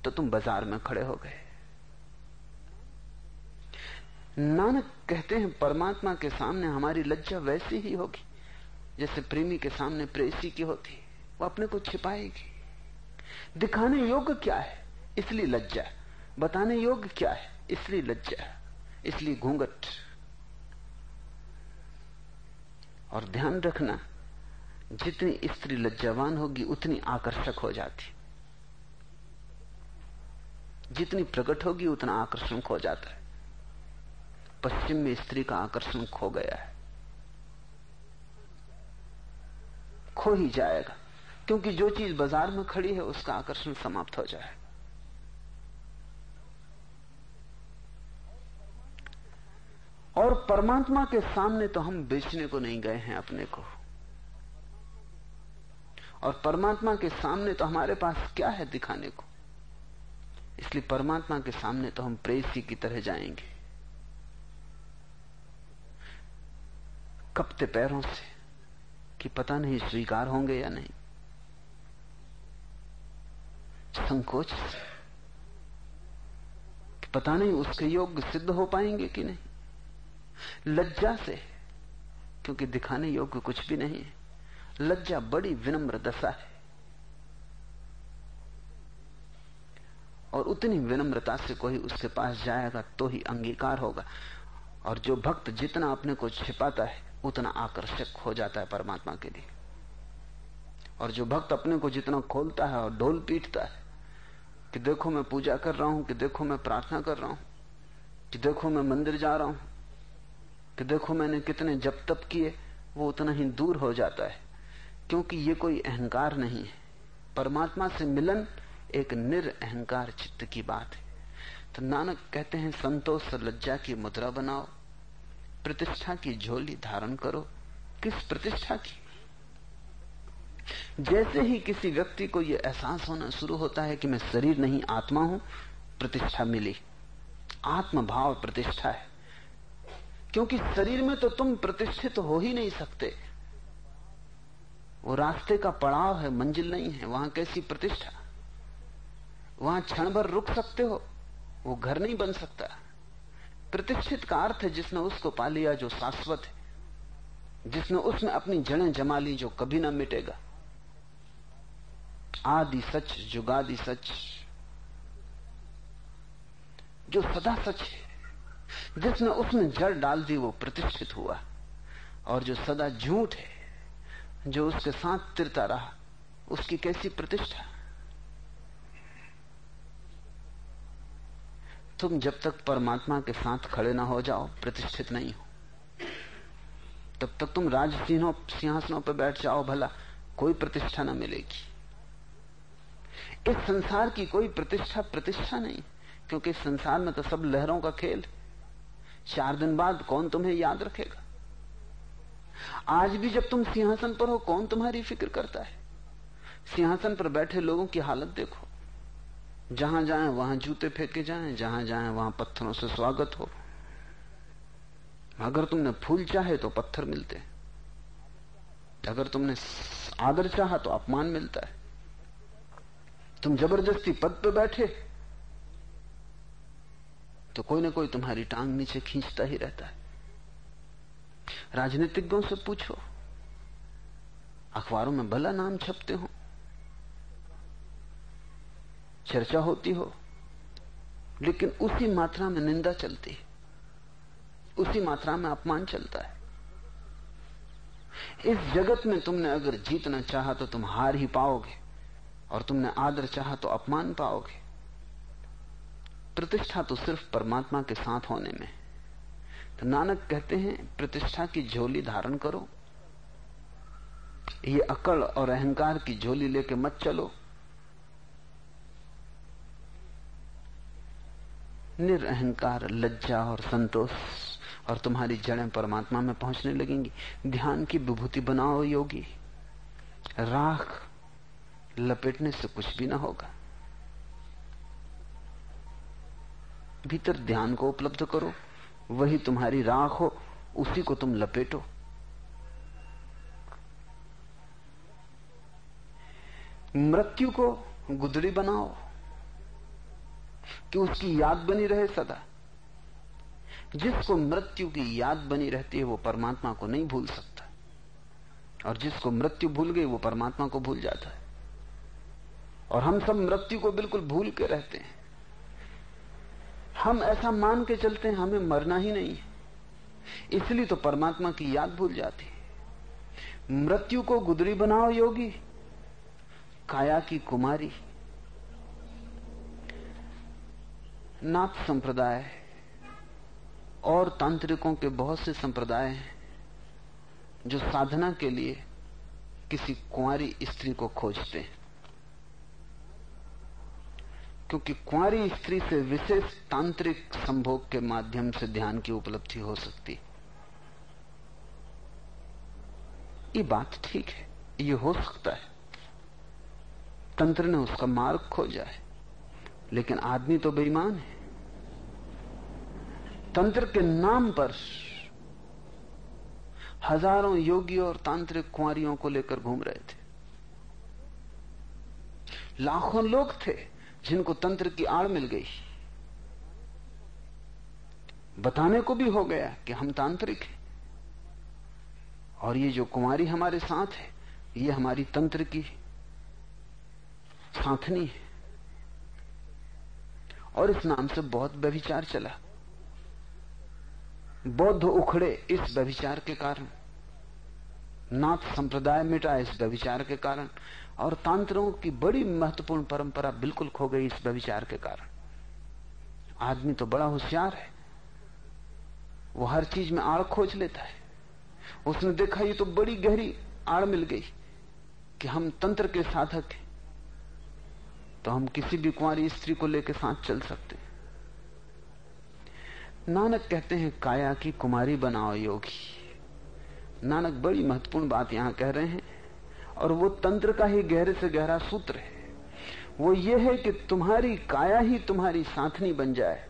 तो तुम बाज़ार में खड़े हो गए। नानक कहते हैं, परमात्मा के सामने हमारी लज्जा वैसी ही होगी, जैसे प्रेमी के सामने प्रेसी की होती वो अपने को छिपाएगी। दिखाने योग्य क्या है? इसलिए लज्जा। बताने योग्य क्या है? इसलिए लज्जा। इसलिए घूंघट। और ध्यान रखना, जितनी स्त्री लज्जावान होगी, उतनी आकर्षक हो जाती। जितनी प्रकट होगी, उतना आकर्षण हो जाता है। पश्चिम में स्त्री का आकर्षण खो गया है। खो ही जाएगा, क्योंकि जो चीज़ बाज़ार में खड़ी है, उसका आकर्षण समाप्त हो जाए। और परमात्मा के सामने तो हम बेचने को नहीं गए हैं अपने को। और परमात्मा के सामने तो हमारे पास क्या है दिखाने को? इसलिए परमात्मा के सामने तो हम प्रेसी की तरह जाएँगे। कपते पैरों से कि पता नहीं स्वीकार होंगे या नहीं। संकोच से। पता नहीं उसके योग्य सिद्ध हो पाएँगे कि नहीं। लज्जा से, क्योंकि दिखाने योग्य कुछ भी नहीं है। लज्जा बड़ी विनम्र दशा है। और उतनी विनम्रता से कोई उसके पास जाएगा तो ही अंगीकार होगा। और जो भक्त जितना अपने को छिपाता है उतना आकर्षक हो जाता है परमात्मा के लिए। और जो भक्त अपने को जितना खोलता है और ढोल पीटता है, कि देखो मैं पूजा कर रहा हूँ, कि देखो मैं प्रार्थना कर रहा हूँ, कि देखो मैं मंदिर जा रहा हूँ, कि देखो मैंने कितने जप तप किए, वो उतना ही दूर हो जाता है। क्योंकि ये कोई अहंकार नहीं है। परमात्मा से मिलन एक निरअहकार चित्त की बात है। तो नानक कहते हैं, संतोष लज्जा की मुद्रा बनाओ। प्रतिष्ठा की झोली धारण करो। किस प्रतिष्ठा की? जैसे ही किसी व्यक्ति को यह एहसास होना शुरू होता है कि मैं शरीर नहीं, आत्मा हूँ, प्रतिष्ठा मिली। आत्मभाव प्रतिष्ठा है। क्योंकि शरीर में तो तुम प्रतिष्ठित तो हो ही नहीं सकते। वो रास्ते का पड़ाव है, मंजिल नहीं है, वहाँ कैसी प्रतिष्ठा? वहाँ क्षण भर रुक सकते हो, वो घर नहीं बन सकता। प्रतिष्ठित का अर्थ है जिसने उसको पा लिया जो शाश्वत है। जिसने उसमें अपनी जड़ें जमा ली जो कभी ना मिटेगा। आदि सच, जुगादि सच, जो सदा सच है। जिसने उसमें जड़ डाल दी वो प्रतिष्ठित हुआ। और जो सदा झूठ है, जो उसके साथ तिरता रहा, उसकी कैसी प्रतिष्ठा? तुम जब तक परमात्मा के साथ खड़े ना हो जाओ, प्रतिष्ठित नहीं हो। तब तक तुम राज सिंहासनों पर बैठ जाओ, भला कोई प्रतिष्ठा ना मिलेगी। इस संसार की कोई प्रतिष्ठा प्रतिष्ठा नहीं, क्योंकि संसार में तो सब लहरों का खेल चार दिन बाद कौन तुम्हें याद रखेगा? आज भी जब तुम सिंहासन पर हो, कौन तुम्हारी फ़िक्र करता है? सिंहासन पर बैठे लोगों की हालत देखो। जहाँ जाएँ, वहाँ जूते फेंके जाएँ, जहाँ जाएँ, वहाँ पत्थरों से स्वागत हो। अगर तुमने फूल चाहे तो पत्थर मिलते अगर तुमने आदर चाहा तो अपमान मिलता है। तुम ज़बरदस्ती पद पे बैठे तो कोई ना कोई तुम्हारी टांग नीचे खींचता ही रहता है। राजनीतिज्ञों से पूछो, अखबारों में भला नाम छपते हो? चर्चा होती हो, लेकिन उसी मात्रा में निंदा चलती है। उसी मात्रा में अपमान चलता है। इस जगत में तुमने अगर जीतना चाहा तो तुम हार ही पाओगे, और तुमने आदर चाहा तो अपमान पाओगे। प्रतिष्ठा तो सिर्फ़ परमात्मा के साथ होने में। तो नानक कहते हैं, प्रतिष्ठा की झोली धारण करो। ये अकड़ और अहंकार की झोली लेके मत चलो। निरअहकार लज्जा और संतोष और तुम्हारी जड़ें परमात्मा में पहुँचने लगेंगी। ध्यान की विभूति बनाओ योगी। राख लपेटने से कुछ भी ना होगा। भीतर ध्यान को उपलब्ध करो। वही तुम्हारी राख हो, उसी को तुम लपेटो। मृत्यु को गुदड़ी बनाओ। कि उसकी याद बनी रहे सदा। जिसको मृत्यु की याद बनी रहती है, वो परमात्मा को नहीं भूल सकता। और जिसको मृत्यु भूल गई, वो परमात्मा को भूल जाता है। और हम सब मृत्यु को बिल्कुल भूल के रहते हैं। हम ऐसा मान के चलते हैं, हमें मरना ही नहीं है। इसलिए तो परमात्मा की याद भूल जाती है। मृत्यु को गुदरी बनाओ योगी, काया की कुमारी। नाथ संप्रदाय और तांत्रिकों के बहुत से संप्रदाय हैं, जो साधना के लिए किसी कुंवारी स्त्री को खोजते हैं। क्योंकि कुंवारी स्त्री से विशेष तांत्रिक संभोग के माध्यम से ध्यान की उपलब्धि हो सकती ये बात ठीक है, ये हो सकता है। तंत्र ने उसका मार्ग खोजा है। लेकिन आदमी तो बेईमान है। तंत्र के नाम पर हज़ारों योगी और तांत्रिक कुंवरियों को लेकर घूम रहे थे। लाखों लोग थे जिनको तंत्र की आड़ मिल गई। बताने को भी हो गया कि हम तांत्रिक हैं। और ये जो कुमारी हमारे साथ है, ये हमारी तंत्र की साथनी है। और इस नाम से बहुत व्यभिचार चला। बौद्ध उखड़े इस व्यभिचार के कारण, नाथ संप्रदाय मिटा इस व्यभिचार के कारण, और तांत्रों की बड़ी महत्वपूर्ण परंपरा बिल्कुल खो गई इस व्यभिचार के कारण। आदमी तो बड़ा होशियार है। वो हर चीज़ में आड़ खोज लेता है। उसने देखा ये तो बड़ी गहरी आड़ मिल गई कि हम तंत्र के साधक हैं। तो हम किसी भी कुंवारी स्त्री को लेकर साथ चल सकते नानक कहते हैं, काया की कुमारी बनाओ योगी। नानक बड़ी महत्वपूर्ण बात यहाँ कह रहे हैं, और वो तंत्र का ही गहरे से गहरा सूत्र है। वो ये है कि तुम्हारी काया ही तुम्हारी साथनी बन जाए,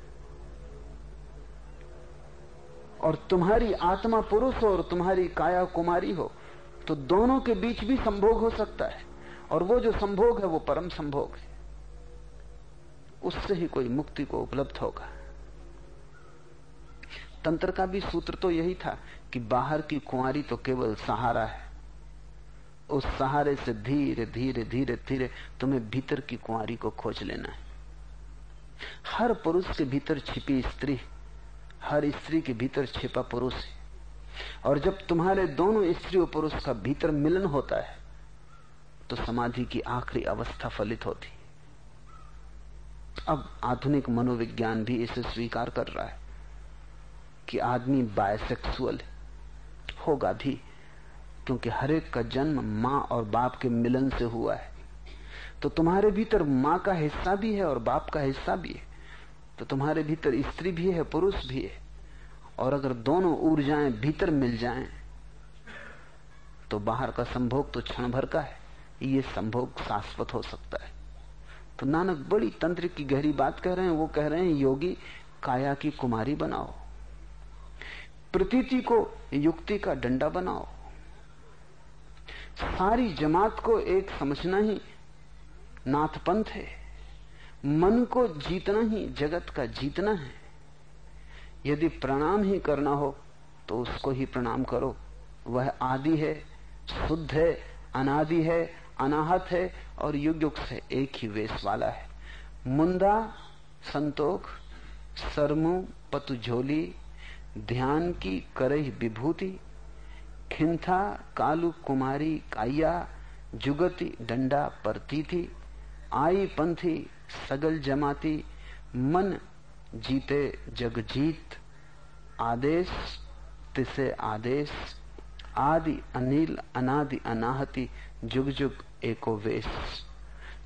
और तुम्हारी आत्मा पुरुष हो और तुम्हारी काया कुमारी हो तो दोनों के बीच भी संभोग हो सकता है, और वो जो संभोग है वो परम संभोग है। उससे ही कोई मुक्ति को उपलब्ध होगा। तंत्र का भी सूत्र तो यही था कि बाहर की कुंवारी तो केवल सहारा है। उस सहारे से धीरे धीरे धीरे धीरे तुम्हें भीतर की कुंवारी को खोज लेना है। हर पुरुष के भीतर छिपी स्त्री, हर स्त्री के भीतर छिपा पुरुष है। और जब तुम्हारे दोनों स्त्री और पुरुष का भीतर मिलन होता है तो समाधि की आखिरी अवस्था फलित होती। अब आधुनिक मनोविज्ञान भी इसे स्वीकार कर रहा है कि आदमी बायसेक्सुअल होगा भी, क्योंकि हर एक का जन्म माँ और बाप के मिलन से हुआ है। तो तुम्हारे भीतर माँ का हिस्सा भी है और बाप का हिस्सा भी है। तो तुम्हारे भीतर स्त्री भी है, पुरुष भी है। और अगर दोनों ऊर्जाएँ भीतर मिल जाएँ तो बाहर का संभोग तो क्षण भर का है। ये संभोग शाश्वत हो सकता है। तो नानक बड़ी तंत्र की गहरी बात कह रहे हैं, वो कह रहे हैं, योगी, काया की कुमारी बनाओ। प्रतीति को, युक्ति का डंडा बनाओ। सारी जमात को एक समझना ही नाथपंथ है। मन को जीतना ही, जगत का जीतना है। यदि प्रणाम ही करना हो तो उसको ही प्रणाम करो। वह आदि है, शुद्ध है, अनादि है, अनाहत है और युग युग से एक ही वेश वाला है। मुंदा, संतोख, सरमु, पतुझोली, ध्यान की करही विभूति, खिंथा, कालू कुमारी काया जुगति, डंडा परती थी आई पंथी, सगल जमाती, मन जीते जग जीत, आदेश तिसे आदेश, आदि अनिल, अनादि अनाहति, जुग जुग एको वेश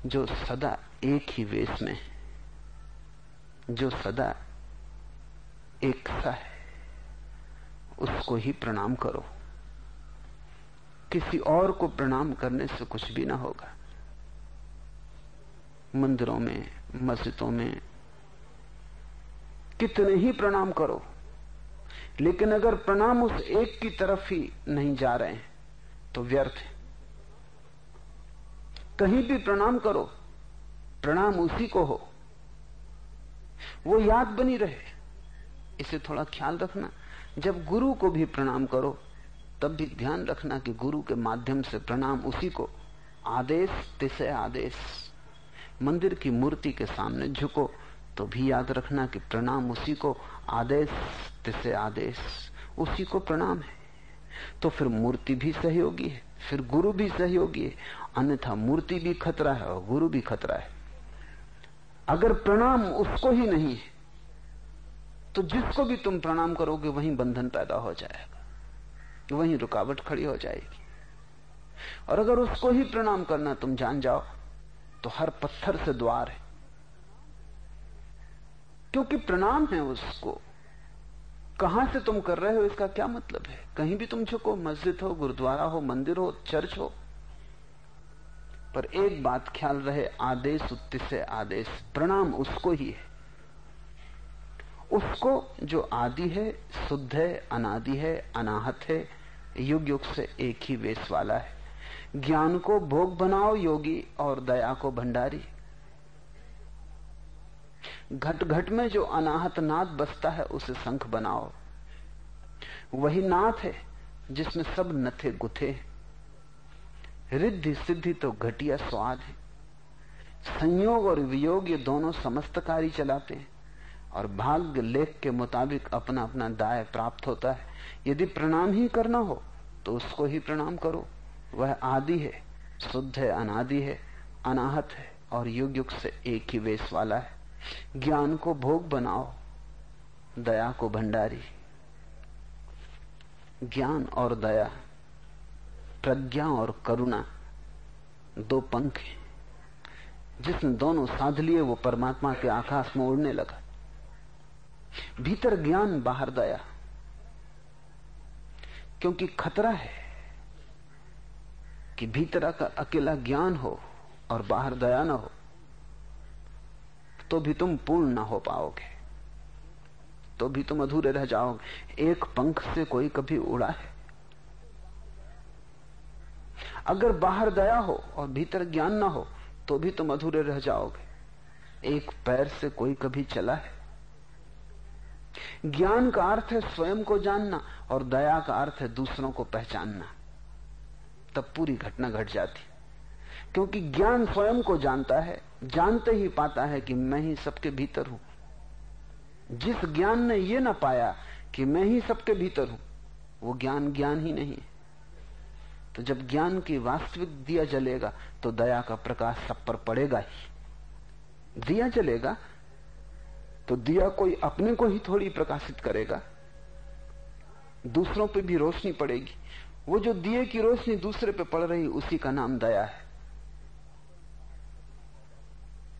जो सदा एक ही वेश में है जो सदा एक सा है, उसको ही प्रणाम करो। किसी और को प्रणाम करने से कुछ भी ना होगा। मंदिरों में, मस्जिदों में कितने ही प्रणाम करो, लेकिन अगर प्रणाम उस एक की तरफ़ ही नहीं जा रहे हैं तो व्यर्थ है। कहीं भी प्रणाम करो, प्रणाम उसी को हो। वो याद बनी रहे, इसे थोड़ा ख्याल रखना। जब गुरु को भी प्रणाम करो, तब भी ध्यान रखना कि गुरु के माध्यम से प्रणाम उसी को। आदेश तिसे आदेश। मंदिर की मूर्ति के सामने झुको तो भी याद रखना कि प्रणाम उसी को, आदेश तिसे आदेश। उसी को प्रणाम है। तो फिर मूर्ति भी सहयोगी है। फिर गुरु भी सहयोगी है। अन्यथा मूर्ति भी खतरा है और गुरु भी खतरा है। अगर प्रणाम उसको ही नहीं है तो जिसको भी तुम प्रणाम करोगे, वहीं बंधन पैदा हो जाएगा। वहीं रुकावट खड़ी हो जाएगी। और अगर उसको ही प्रणाम करना तुम जान जाओ तो हर पत्थर से द्वार है। क्योंकि प्रणाम है उसको। कहाँ से तुम कर रहे हो? इसका क्या मतलब है? कहीं भी तुम झुको, मस्जिद हो, गुरुद्वारा हो, मंदिर हो, चर्च हो। पर एक बात ख्याल रहे, आदेश उत्ति से आदेश, प्रणाम उसको ही है। उसको जो आदि है, शुद्ध है, अनादि है, अनाहत है, युग युग से एक ही वेश वाला है। ज्ञान को भोग बनाओ योगी और दया को भंडारी। घट घट में जो अनाहत नाद बसता है, उसे शंख बनाओ। वही नाथ है, जिसमें सब नथे गुथे रिद्धि सिद्धि तो घटिया स्वाद है। संयोग और वियोग ये दोनों समस्त कार्य चलाते हैं, और भाग्य लेख के मुताबिक अपना अपना दाय प्राप्त होता है। यदि प्रणाम ही करना हो तो उसको ही प्रणाम करो। वह आदि है, शुद्ध है, अनादि है, अनाहत है, और युग युग से एक ही वेश वाला है। ज्ञान को भोग बनाओ, दया को भंडारी। ज्ञान और दया, प्रज्ञा और करुणा, दो पंख जिसने दोनों साध लिए, वो परमात्मा के आकाश में उड़ने लगा। भीतर ज्ञान, बाहर दया। क्योंकि खतरा है कि भीतर का अकेला ज्ञान हो और बाहर दया ना हो। तो भी तुम पूर्ण ना हो पाओगे। तो भी तुम अधूरे रह जाओगे। एक पंख से कोई कभी उड़ा है? अगर बाहर दया हो और भीतर ज्ञान ना हो तो भी तुम अधूरे रह जाओगे। एक पैर से कोई कभी चला है? ज्ञान का अर्थ है स्वयं को जानना और दया का अर्थ है दूसरों को पहचानना। तब पूरी घटना घट जाती। क्योंकि ज्ञान स्वयं को जानता है, जानते ही पाता है कि मैं ही सबके भीतर हूँ। जिस ज्ञान ने यह ना पाया कि मैं ही सबके भीतर हूँ, वो ज्ञान ज्ञान ही नहीं है। तो जब ज्ञान की वास्तविक दिया जलेगा तो दया का प्रकाश सब पर पड़ेगा ही। दिया जलेगा तो दिया कोई अपने को ही थोड़ी प्रकाशित करेगा। दूसरों पे भी रोशनी पड़ेगी। वो जो दिए की रोशनी दूसरे पे पड़ रही, उसी का नाम दया है।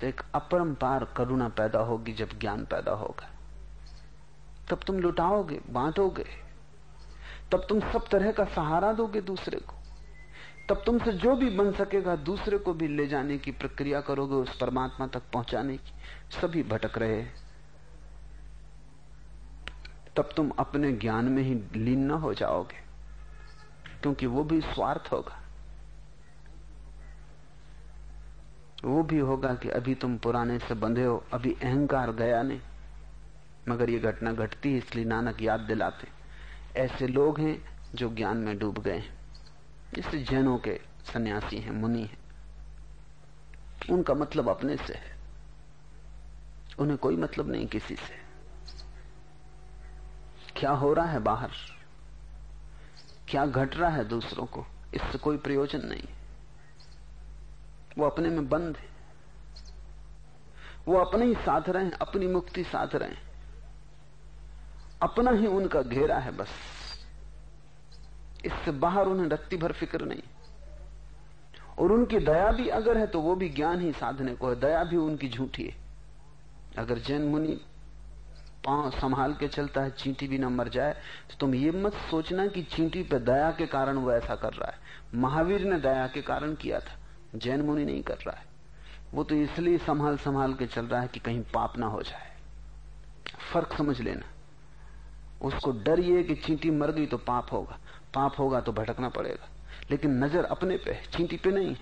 तो एक अपरंपार करुणा पैदा होगी जब ज्ञान पैदा होगा। तब तुम लुटाओगे, बांटोगे। तब तुम सब तरह का सहारा दोगे दूसरे को। तब तुमसे जो भी बन सकेगा, दूसरे को भी ले जाने की प्रक्रिया करोगे उस परमात्मा तक पहुँचाने की। सभी भटक रहे तब तुम अपने ज्ञान में ही लीन न हो जाओगे, क्योंकि वो भी स्वार्थ होगा। वो भी होगा कि अभी तुम पुराने से बंधे हो, अभी अहंकार गया नहीं। मगर ये घटना घटती है, इसलिए नानक याद दिलाते। ऐसे लोग हैं जो ज्ञान में डूब गए हैं। जैसे जैनों के सन्यासी हैं, मुनि हैं। उनका मतलब अपने से है। उन्हें कोई मतलब नहीं किसी से। क्या हो रहा है बाहर? क्या घट रहा है दूसरों को? इससे कोई प्रयोजन नहीं। वो अपने में बंद है। वो अपने ही साथ रहे हैं अपनी मुक्ति साथ रहे। हैं अपना ही उनका घेरा है बस। इससे बाहर उन्हें रत्ती भर फ़िक्र नहीं। और उनकी दया भी अगर है तो वो भी ज्ञान ही साधने को है। दया भी उनकी झूठी है। अगर जैन मुनि पाँव संभाल के चलता है, चींटी भी ना मर जाए तो तुम ये मत सोचना कि चींटी पे दया के कारण वो ऐसा कर रहा है। महावीर ने दया के कारण किया था। जैन मुनि नहीं कर रहा है। वो तो इसलिए संभाल संभाल के चल रहा है कि कहीं पाप ना हो जाए। फ़र्क समझ लेना। उसको डर ये कि चींटी मर गई तो पाप होगा। पाप होगा तो भटकना पड़ेगा। लेकिन नज़र अपने पे चींटी पे नहीं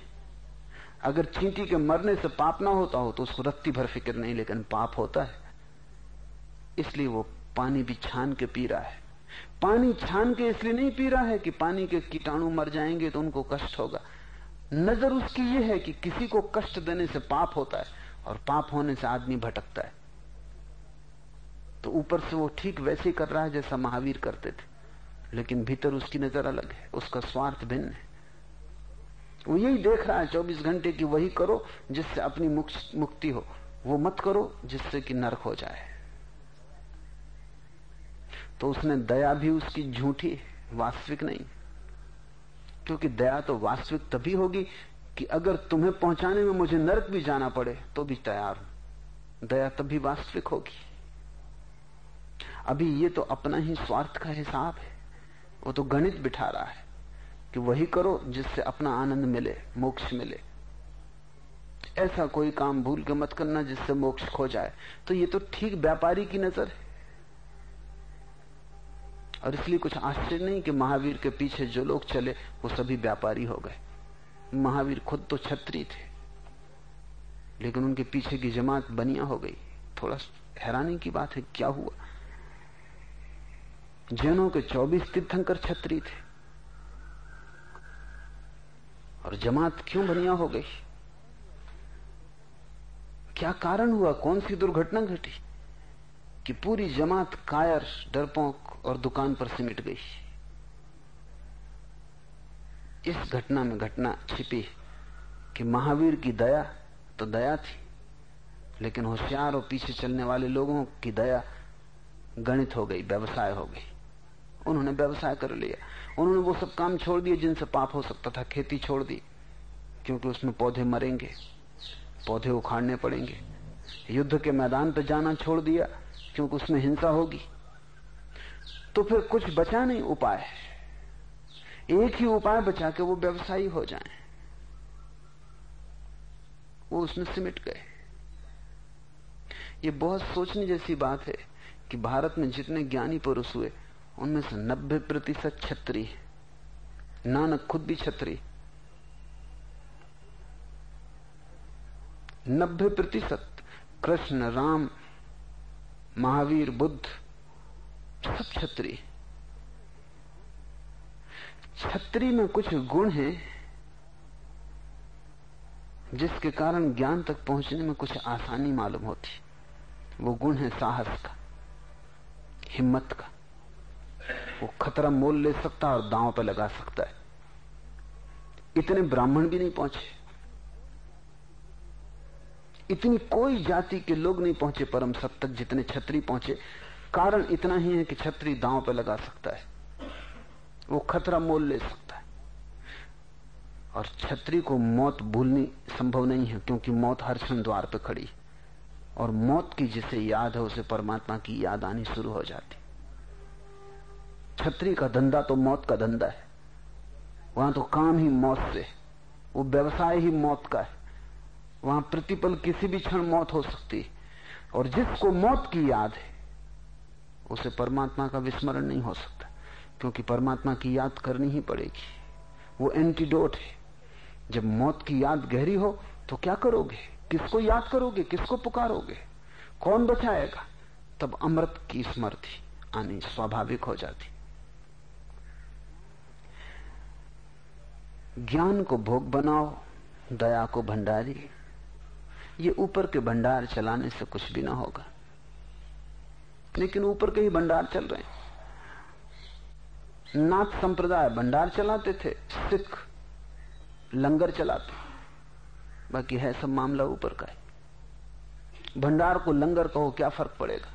अगर चींटी के मरने से पाप ना होता हो तो उसको रत्ती भर फ़िक्र नहीं, लेकिन पाप होता है। इसलिए वो पानी भी छान के पी रहा है। पानी छान के इसलिए नहीं पी रहा है कि पानी के कीटाणु मर जाएँगे तो उनको कष्ट होगा। नज़र उसकी यह है कि किसी को कष्ट देने से पाप होता है और पाप होने से आदमी भटकता है। तो ऊपर से वो ठीक वैसे कर रहा है जैसा महावीर करते थे। लेकिन भीतर उसकी नज़र अलग है, उसका स्वार्थ भिन्न है। वो यही देख रहा है चौबीस घंटे की वही करो जिससे अपनी मुक्ति हो। वो मत करो जिससे कि नरक हो जाए। तो उसने दया भी उसकी झूठी वास्तविक नहीं। क्योंकि दया तो वास्तविक तभी होगी कि अगर तुम्हें पहुँचाने में मुझे नरक भी जाना पड़े तो भी तैयार हूँ। दया तभी वास्तविक होगी। अभी ये तो अपना ही स्वार्थ का हिसाब है। वो तो गणित बिठा रहा है कि वही करो जिससे अपना आनंद मिले, मोक्ष मिले। ऐसा कोई काम भूल के मत करना जिससे मोक्ष खो जाए। तो ये तो ठीक व्यापारी की नज़र है। और इसलिए कुछ आश्चर्य नहीं कि महावीर के पीछे जो लोग चले, वो सभी व्यापारी हो गए। महावीर खुद तो छत्री थे, लेकिन उनके पीछे की जमात बनिया हो गई। थोड़ा हैरानी की बात है, क्या हुआ? जैनों के 24 तीर्थंकर छत्री थे, और जमात क्यों बनिया हो गई? क्या कारण हुआ? कौन सी दुर्घटना घटी? कि पूरी जमात कायर डरपोक और दुकान पर सिमट गई। इस घटना में घटना छिपी कि महावीर की दया तो दया थी, लेकिन होशियार और पीछे चलने वाले लोगों की दया गणित हो गई, व्यवसाय हो गई। उन्होंने व्यवसाय कर लिया। उन्होंने वो सब काम छोड़ दिए जिनसे पाप हो सकता था, खेती छोड़ दी, क्योंकि उसमें पौधे मरेंगे, पौधे उखाड़ने पड़ेंगे। युद्ध के मैदान पर जाना छोड़ दिया क्योंकि उसमें हिंसा होगी। तो फिर कुछ बचा नहीं उपाय एक ही उपाय बचा के वो व्यवसायी हो जाएँ। वो उसमें सिमट गए। ये बहुत सोचने जैसी बात है कि भारत में जितने ज्ञानी पुरुष हुए, उनमें से नब्बे प्रतिशत छत्री नानक खुद भी छत्री नब्बे प्रतिशत कृष्ण, राम महावीर बुद्ध सब छत्री छत्री में कुछ गुण है, जिसके कारण ज्ञान तक पहुँचने में कुछ आसानी मालूम होती। वो गुण है साहस का, हिम्मत का। वो खतरा मोल ले सकता है और दांव पे लगा सकता है। इतने ब्राह्मण भी नहीं पहुँचे। इतनी कोई जाति के लोग नहीं पहुँचे परम सत तक जितने छत्री पहुँचे। कारण इतना ही है कि छत्री दांव पे लगा सकता है। वो खतरा मोल ले सकता है। और छत्री को मौत भूलनी संभव नहीं है, क्योंकि मौत हर क्षण द्वार पे खड़ी और मौत की जिसे याद है, उसे परमात्मा की याद आनी शुरू हो जाती। छत्री का धंधा तो मौत का धंधा है। वहाँ तो काम ही मौत से वो व्यवसाय ही मौत का है। वहाँ प्रतिपल किसी भी क्षण मौत हो सकती है। और जिसको मौत की याद है, उसे परमात्मा का विस्मरण नहीं हो सकता, क्योंकि परमात्मा की याद करनी ही पड़ेगी। वो एंटीडोट है। जब मौत की याद गहरी हो तो क्या करोगे? किसको याद करोगे? किसको पुकारोगे? कौन बचाएगा? तब अमृत की स्मृति आनी स्वाभाविक हो जाती। ज्ञान को भोग बनाओ, दया को भंडारी ये ऊपर के भंडार चलाने से कुछ भी ना होगा। लेकिन ऊपर के ही भंडार चल रहे हैं। नाथ संप्रदाय भंडार चलाते थे, सिख लंगर चलाते। बाकी है सब मामला ऊपर का है। भंडार को लंगर कहो, क्या फ़र्क पड़ेगा?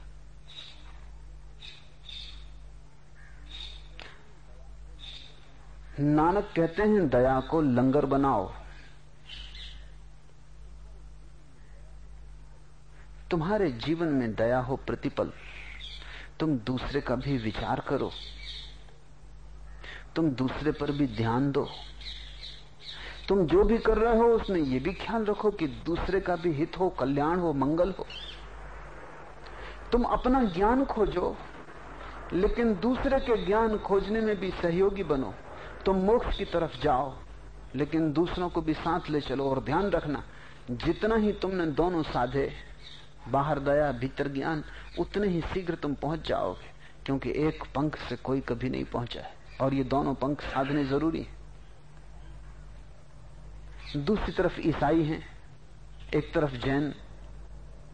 नानक कहते हैं, दया को लंगर बनाओ। तुम्हारे जीवन में दया हो प्रतिपल, तुम दूसरे का भी विचार करो। तुम दूसरे पर भी ध्यान दो। तुम जो भी कर रहे हो, उसमें यह भी ख्याल रखो कि दूसरे का भी हित हो, कल्याण हो, मंगल हो। तुम अपना ज्ञान खोजो, लेकिन दूसरे के ज्ञान खोजने में भी सहयोगी बनो। तुम मोक्ष की तरफ़ जाओ, लेकिन दूसरों को भी साथ ले चलो और ध्यान रखना, जितना ही तुमने दोनों साधे बाहर दया भीतर ज्ञान, उतने ही शीघ्र तुम पहुँच जाओगे, क्योंकि एक पंख से कोई कभी नहीं पहुँचा है। और ये दोनों पंख साधने ज़रूरी है। दूसरी तरफ़ ईसाई हैं, एक तरफ़ जैन,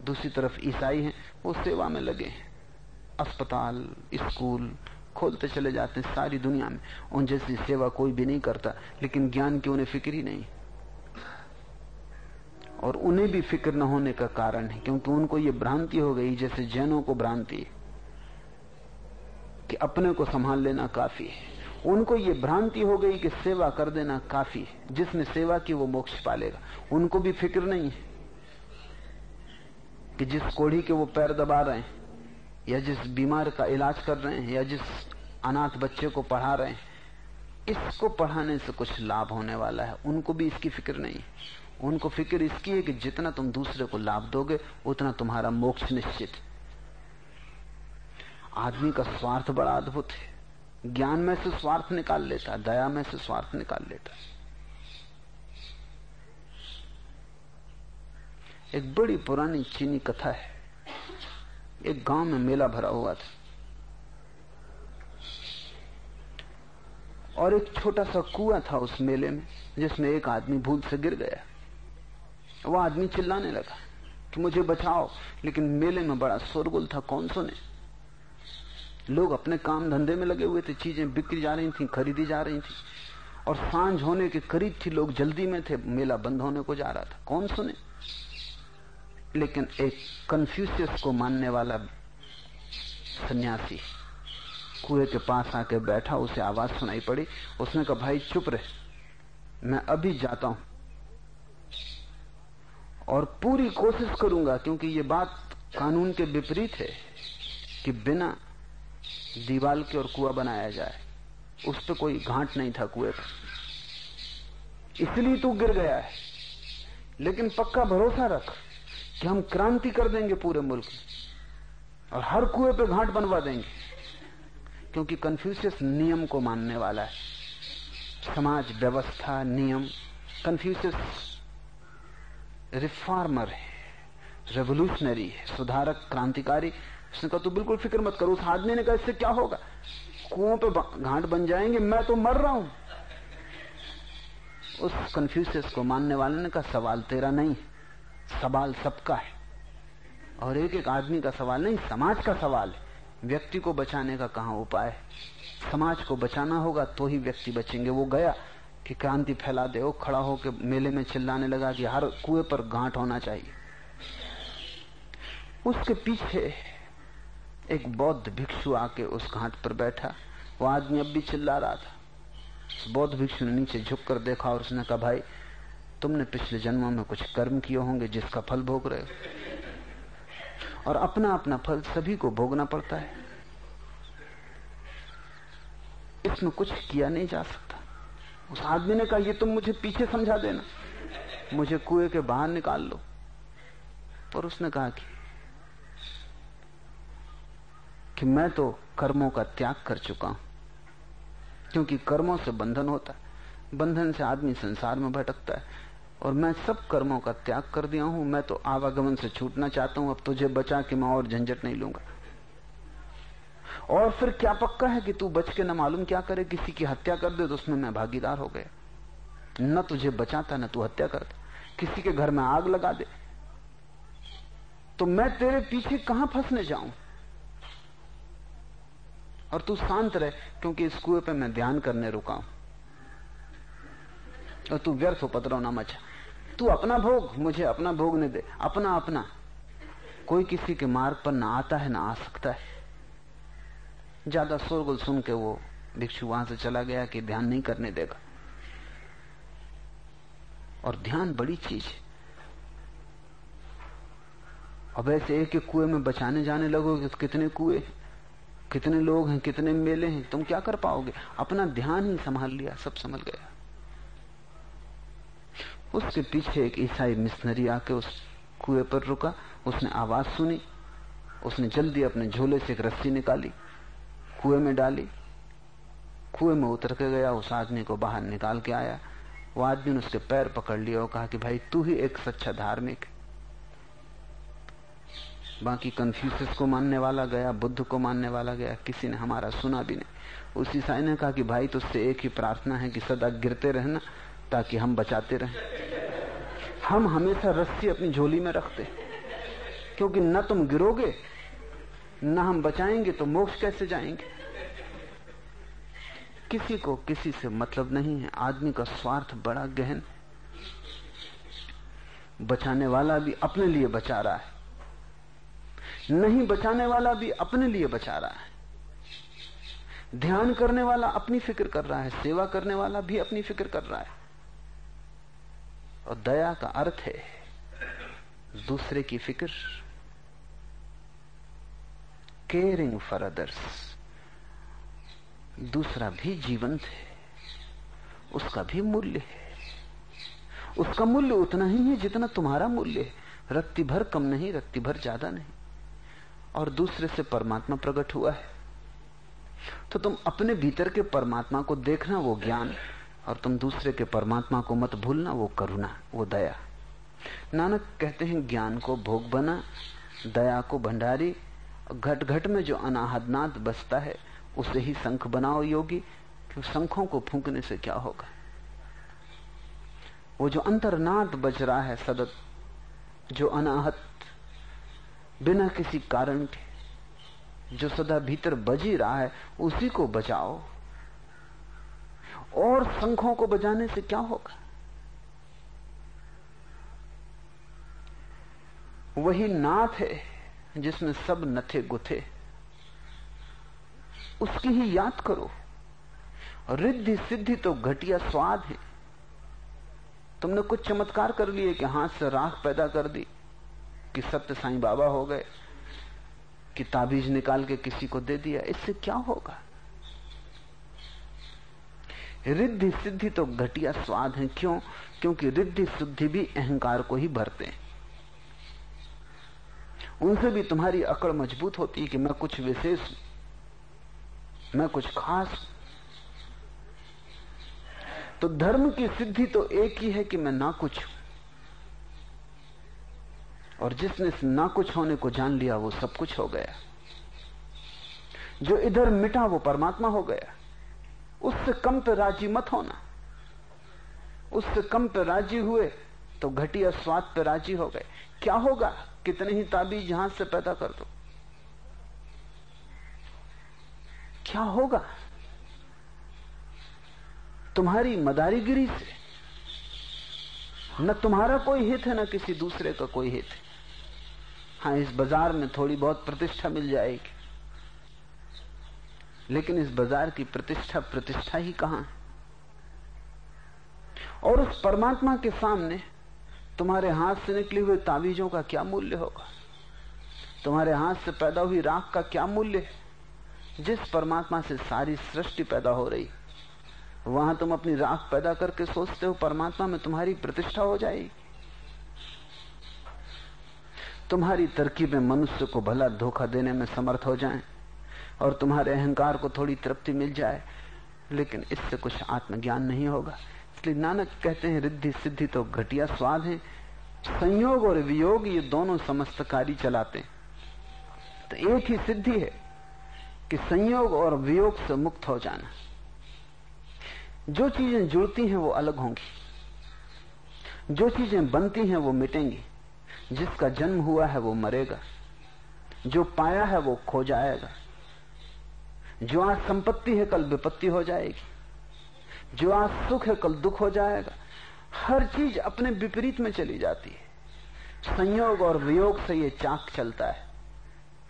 दूसरी तरफ़ ईसाई हैं, वो सेवा में लगे हैं। अस्पताल, स्कूल, खोलते चले जाते हैं सारी दुनिया में। उन जैसी सेवा कोई भी नहीं करता, लेकिन ज्ञान की उन्हें फ़िक्र ही नहीं। और उन्हें भी फ़िक्र न होने का कारण है, क्योंकि उनको ये भ्रांति हो गई, जैसे जैनों को भ्रांति है, कि अपने को संभाल लेना काफ़ी है। उनको ये भ्रांति हो गई कि सेवा कर देना काफ़ी है, जिसने सेवा की वो मोक्ष पालेगा। उनको भी फ़िक्र नहीं है कि जिस कोढ़ी के वो पैर दबा रहे हैं, या जिस बीमार का इलाज कर रहे हैं, या जिस अनाथ बच्चे को पढ़ा रहे हैं, इसको पढ़ाने से कुछ लाभ होने वाला है। उनको भी इसकी फ़िक्र नहीं उनको फ़िक्र इसकी है कि जितना तुम दूसरे को लाभ दोगे, उतना तुम्हारा मोक्ष निश्चित आदमी का स्वार्थ बड़ा अद्भुत है। ज्ञान में से स्वार्थ निकाल लेता दया में से स्वार्थ निकाल लेता एक बड़ी पुरानी चीनी कथा है। एक गाँव में मेला भरा हुआ था। और एक छोटा सा कुआँ था उस मेले में, जिसमें एक आदमी भूल से गिर गया। वो आदमी चिल्लाने लगा कि मुझे बचाओ, लेकिन मेले में बड़ा शोरगुल था कौन सुने? लोग अपने काम धंधे में लगे हुए थे, चीज़ें बिक्री जा रही थी, खरीदी जा रही थी, और साँझ होने के करीब थी लोग जल्दी में थे, मेला बंद होने को जा रहा था, कौन सुने? लेकिन एक कन्फ्यूशियस को मानने वाला सन्यासी कुएँ के पास आके बैठा, उसे आवाज़ सुनाई पड़ी, उसने कहा, भाई, चुप रहे, मैं अभी जाता हूँ। और पूरी कोशिश करूँगा, क्योंकि ये बात कानून के विपरीत है, कि बिना दीवाल के और कुआ बनाया जाए। उस पर कोई घाट नहीं था कुएँ पर इसलिए तू गिर गया है। लेकिन पक्का भरोसा रख कि हम क्रांति कर देंगे पूरे मुल्क और हर कुएँ पे घाट बनवा देंगे, क्योंकि कन्फ्यूशियस नियम को मानने वाला है। समाज व्यवस्था नियम कन्फ्यूशियस रिफॉर्मर है रेवोल्यूशनरी है, सुधारक, क्रांतिकारी। उसने कहा, तू बिल्कुल फ़िक्र मत करो, उस आदमी ने कहा, इससे क्या होगा? कुओं पे घाट बन जाएँगे, मैं तो मर रहा हूँ। उस कन्फ्यूशियस को मानने वाले ने कहा, सवाल तेरा नहीं, सवाल सबका है। और एक एक आदमी का सवाल नहीं, समाज का सवाल है। व्यक्ति को बचाने का कहा उपाय समाज को बचाना होगा तो ही व्यक्ति बचेंगे। वो गया कि क्रांति फैला दे खड़ा होकर मेले में चिल्लाने लगा कि हर कुएँ पर गांठ होना चाहिए। उसके पीछे एक बौद्ध भिक्षु आके उस घाट पर बैठा। वो आदमी अब भी चिल्ला रहा था। बौद्ध भिक्षु ने नीचे झुक कर देखा और उसने कहा, भाई, तुमने पिछले जन्मों में कुछ कर्म किए होंगे जिसका फल भोग रहे हो। और अपना अपना फल सभी को भोगना पड़ता है। इसमें कुछ किया नहीं जा सकता। उस आदमी ने कहा, ये तुम मुझे पीछे समझा देना। मुझे कुएँ के बाहर निकाल लो। पर उसने कहा कि कि मैं तो कर्मों का त्याग कर चुका हूँ, क्योंकि कर्मों से बंधन होता है। बंधन से आदमी संसार में भटकता है। और मैं सब कर्मों का त्याग कर दिया हूँ। मैं तो आवागमन से छूटना चाहता हूँ। अब तुझे बचा के मैं और झंझट नहीं लूँगा। और फिर क्या पक्का है कि तू बच के न मालूम क्या करे? किसी की हत्या कर दे तो उसमें मैं भागीदार हो गया। न तुझे बचाता, न तू हत्या करता। किसी के घर में आग लगा दे। तो मैं तेरे पीछे कहाँ फंसने जाऊँ? और तू शांत रहे, क्योंकि इस कुएँ पे मैं ध्यान करने रुका हूँ। और तू व्यर्थ उपद्रव ना मचा। तू अपना भोग, मुझे अपना भोगने दे। अपना अपना। कोई किसी के मार्ग पर ना आता है, ना आ सकता है। ज़्यादा शोरगुल सुन के वो भिक्षु वहाँ से चला गया कि ध्यान नहीं करने देगा। और ध्यान बड़ी चीज़ है। अब ऐसे एक एक कुएँ में बचाने जाने लगोगे तो कितने कुएँ कितने लोग हैं, कितने मेले हैं, तुम क्या कर पाओगे? अपना ध्यान ही संभाल लिया, सब संभल गया। उसके पीछे एक ईसाई मिशनरी आके उस कुएँ पर रुका, उसने आवाज़ सुनी, उसने जल्दी अपने झोले से एक रस्सी निकाली। कुएँ में डाली, कुएँ में उतर के गया, उस आदमी को बाहर निकाल के आया। वो आदमी ने उसके पैर पकड़ लिया और कहा कि भाई, तू ही एक सच्चा धार्मिक। बाकी कन्फ्यूसिस को मानने वाला गया, बुद्ध को मानने वाला गया, किसी ने हमारा सुना भी नहीं। उस ईसाई ने कहा कि भाई, तुझसे एक ही प्रार्थना है कि सदा गिरते रहना, ताकि हम बचाते रहें। हम हमेशा रस्सी अपनी झोली में रखते, क्योंकि न तुम गिरोगे न हम बचाएँगे तो मोक्ष कैसे जाएँगे? किसी को किसी से मतलब नहीं है। आदमी का स्वार्थ बड़ा गहन बचाने वाला भी अपने लिए बचा रहा है। नहीं बचाने वाला भी अपने लिए बचा रहा है। ध्यान करने वाला अपनी फ़िक्र कर रहा है। सेवा करने वाला भी अपनी फ़िक्र कर रहा है। और दया का अर्थ है दूसरे की फ़िक्र। केयरिंग फॉर अदर्स दूसरा भी जीवंत है। उसका भी मूल्य है। उसका मूल्य उतना ही है जितना तुम्हारा मूल्य है। रत्ती भर कम नहीं, रत्ती भर ज़्यादा नहीं। और दूसरे से परमात्मा प्रकट हुआ है। तो तुम अपने भीतर के परमात्मा को देखना वो ज्ञान और तुम दूसरे के परमात्मा को मत भूलना वो करुणा, वो दया। नानक कहते हैं, ज्ञान को भोग बना, दया को भंडारी घट घट में जो अनाहदनाद बसता है, उसे ही शंख बनाओ योगी। कि शंखों को फूंकने से क्या होगा? वो जो अंतरनाद बज रहा है सदत जो अनाहत, बिना किसी कारण के, जो सदा भीतर बज ही रहा है, उसी को बचाओ और शंखों को बजाने से क्या होगा? वही नाथ है। जिसमें सब नथे गुथे। उसकी ही याद करो। रिद्धि सिद्धि तो घटिया स्वाद है। तुमने कुछ चमत्कार कर लिए कि हाथ से राख पैदा कर दी, कि सत्य साईं बाबा हो गए, कि ताबीज निकाल के किसी को दे दिया। इससे क्या होगा? रिद्धि सिद्धि तो घटिया स्वाद है। क्यों? क्योंकि रिद्धि सिद्धि भी अहंकार को ही भरते हैं। उनसे भी तुम्हारी अकड़ मज़बूत होती है कि मैं कुछ विशेष, मैं कुछ खास। तो धर्म की सिद्धि तो एक ही है कि मैं ना कुछ हूँ। और जिसने ना कुछ होने को जान लिया, वो सब कुछ हो गया। जो इधर मिटा, वो परमात्मा हो गया। उससे कम पे राज़ी मत होना। उससे कम पे राज़ी हुए तो घटिया स्वाद पे राज़ी हो गए। क्या होगा? कितने ही ताबीज जहाँ से पैदा कर दो। क्या होगा? तुम्हारी मदारीगिरी से, न तुम्हारा कोई हित है, न किसी दूसरे का कोई हित है। हाँ इस बाज़ार में थोड़ी बहुत प्रतिष्ठा मिल जाएगी। लेकिन इस बाज़ार की प्रतिष्ठा प्रतिष्ठा ही कहाँ है? और उस परमात्मा के सामने तुम्हारे हाथ से निकली हुए तावीजों का क्या मूल्य होगा? तुम्हारे हाथ से पैदा हुई राख का क्या मूल्य? है जिस परमात्मा से सारी सृष्टि पैदा हो रही, वहाँ तुम अपनी राख पैदा करके सोचते हो, परमात्मा में तुम्हारी प्रतिष्ठा हो जाएगी। तुम्हारी तरकीबें मनुष्य को भला धोखा देने में समर्थ हो जाएँ, और तुम्हारे अहंकार को थोड़ी तृप्ति मिल जाए, लेकिन इससे कुछ आत्मज्ञान नहीं होगा। इसलिए नानक कहते हैं, रिद्धि सिद्धि तो घटिया स्वाद है। संयोग और वियोग ये दोनों समस्त कार्य चलाते हैं। तो एक ही सिद्धि है कि संयोग और वियोग से मुक्त हो जाना। जो चीज़ें जुड़ती हैं वो अलग होंगी। जो चीज़ें बनती हैं वो मिटेंगी। जिसका जन्म हुआ है वो मरेगा। जो पाया है वो खो जाएगा। जो आज संपत्ति है कल विपत्ति हो जाएगी। जो आज सुख है, कल दुख हो जाएगा। हर चीज़ अपने विपरीत में चली जाती है। संयोग और वियोग से ये चाक चलता है।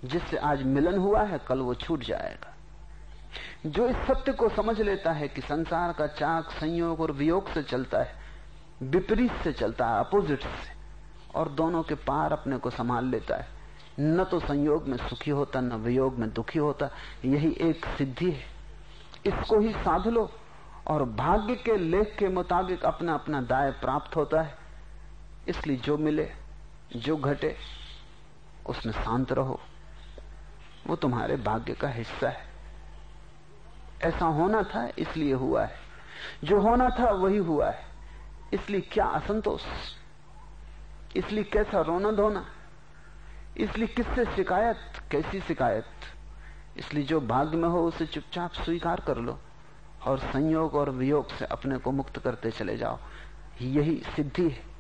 जिससे आज मिलन हुआ है, कल वो छूट जाएगा। जो इस सत्य को समझ लेता है कि संसार का चाक संयोग और वियोग से चलता है, विपरीत से चलता है, अपोजिट से, और दोनों के पार अपने को संभाल लेता है, न तो संयोग में सुखी होता, न वियोग में दुखी होता, यही एक सिद्धि है। इसको ही साध लो। और भाग्य के लेख के मुताबिक अपना अपना दाय प्राप्त होता है। इसलिए जो मिले, जो घटे, उसमें शांत रहो। वो तुम्हारे भाग्य का हिस्सा है। ऐसा होना था, इसलिए हुआ है। जो होना था, वही हुआ है। इसलिए क्या असंतोष? इसलिए कैसा रोना धोना? इसलिए किससे शिकायत? कैसी शिकायत? इसलिए जो भाग्य में हो, उसे चुपचाप स्वीकार कर लो। और संयोग और वियोग से अपने को मुक्त करते चले जाओ। यही सिद्धि है।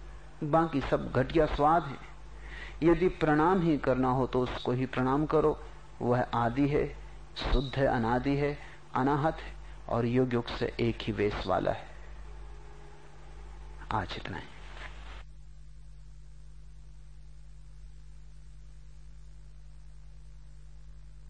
बाकी सब घटिया स्वाद है। यदि प्रणाम ही करना हो तो उसको ही प्रणाम करो। वह आदि है, शुद्ध है, अनादि है, अनाहत है और योग युग से एक ही वेश वाला है। आज इतना ही।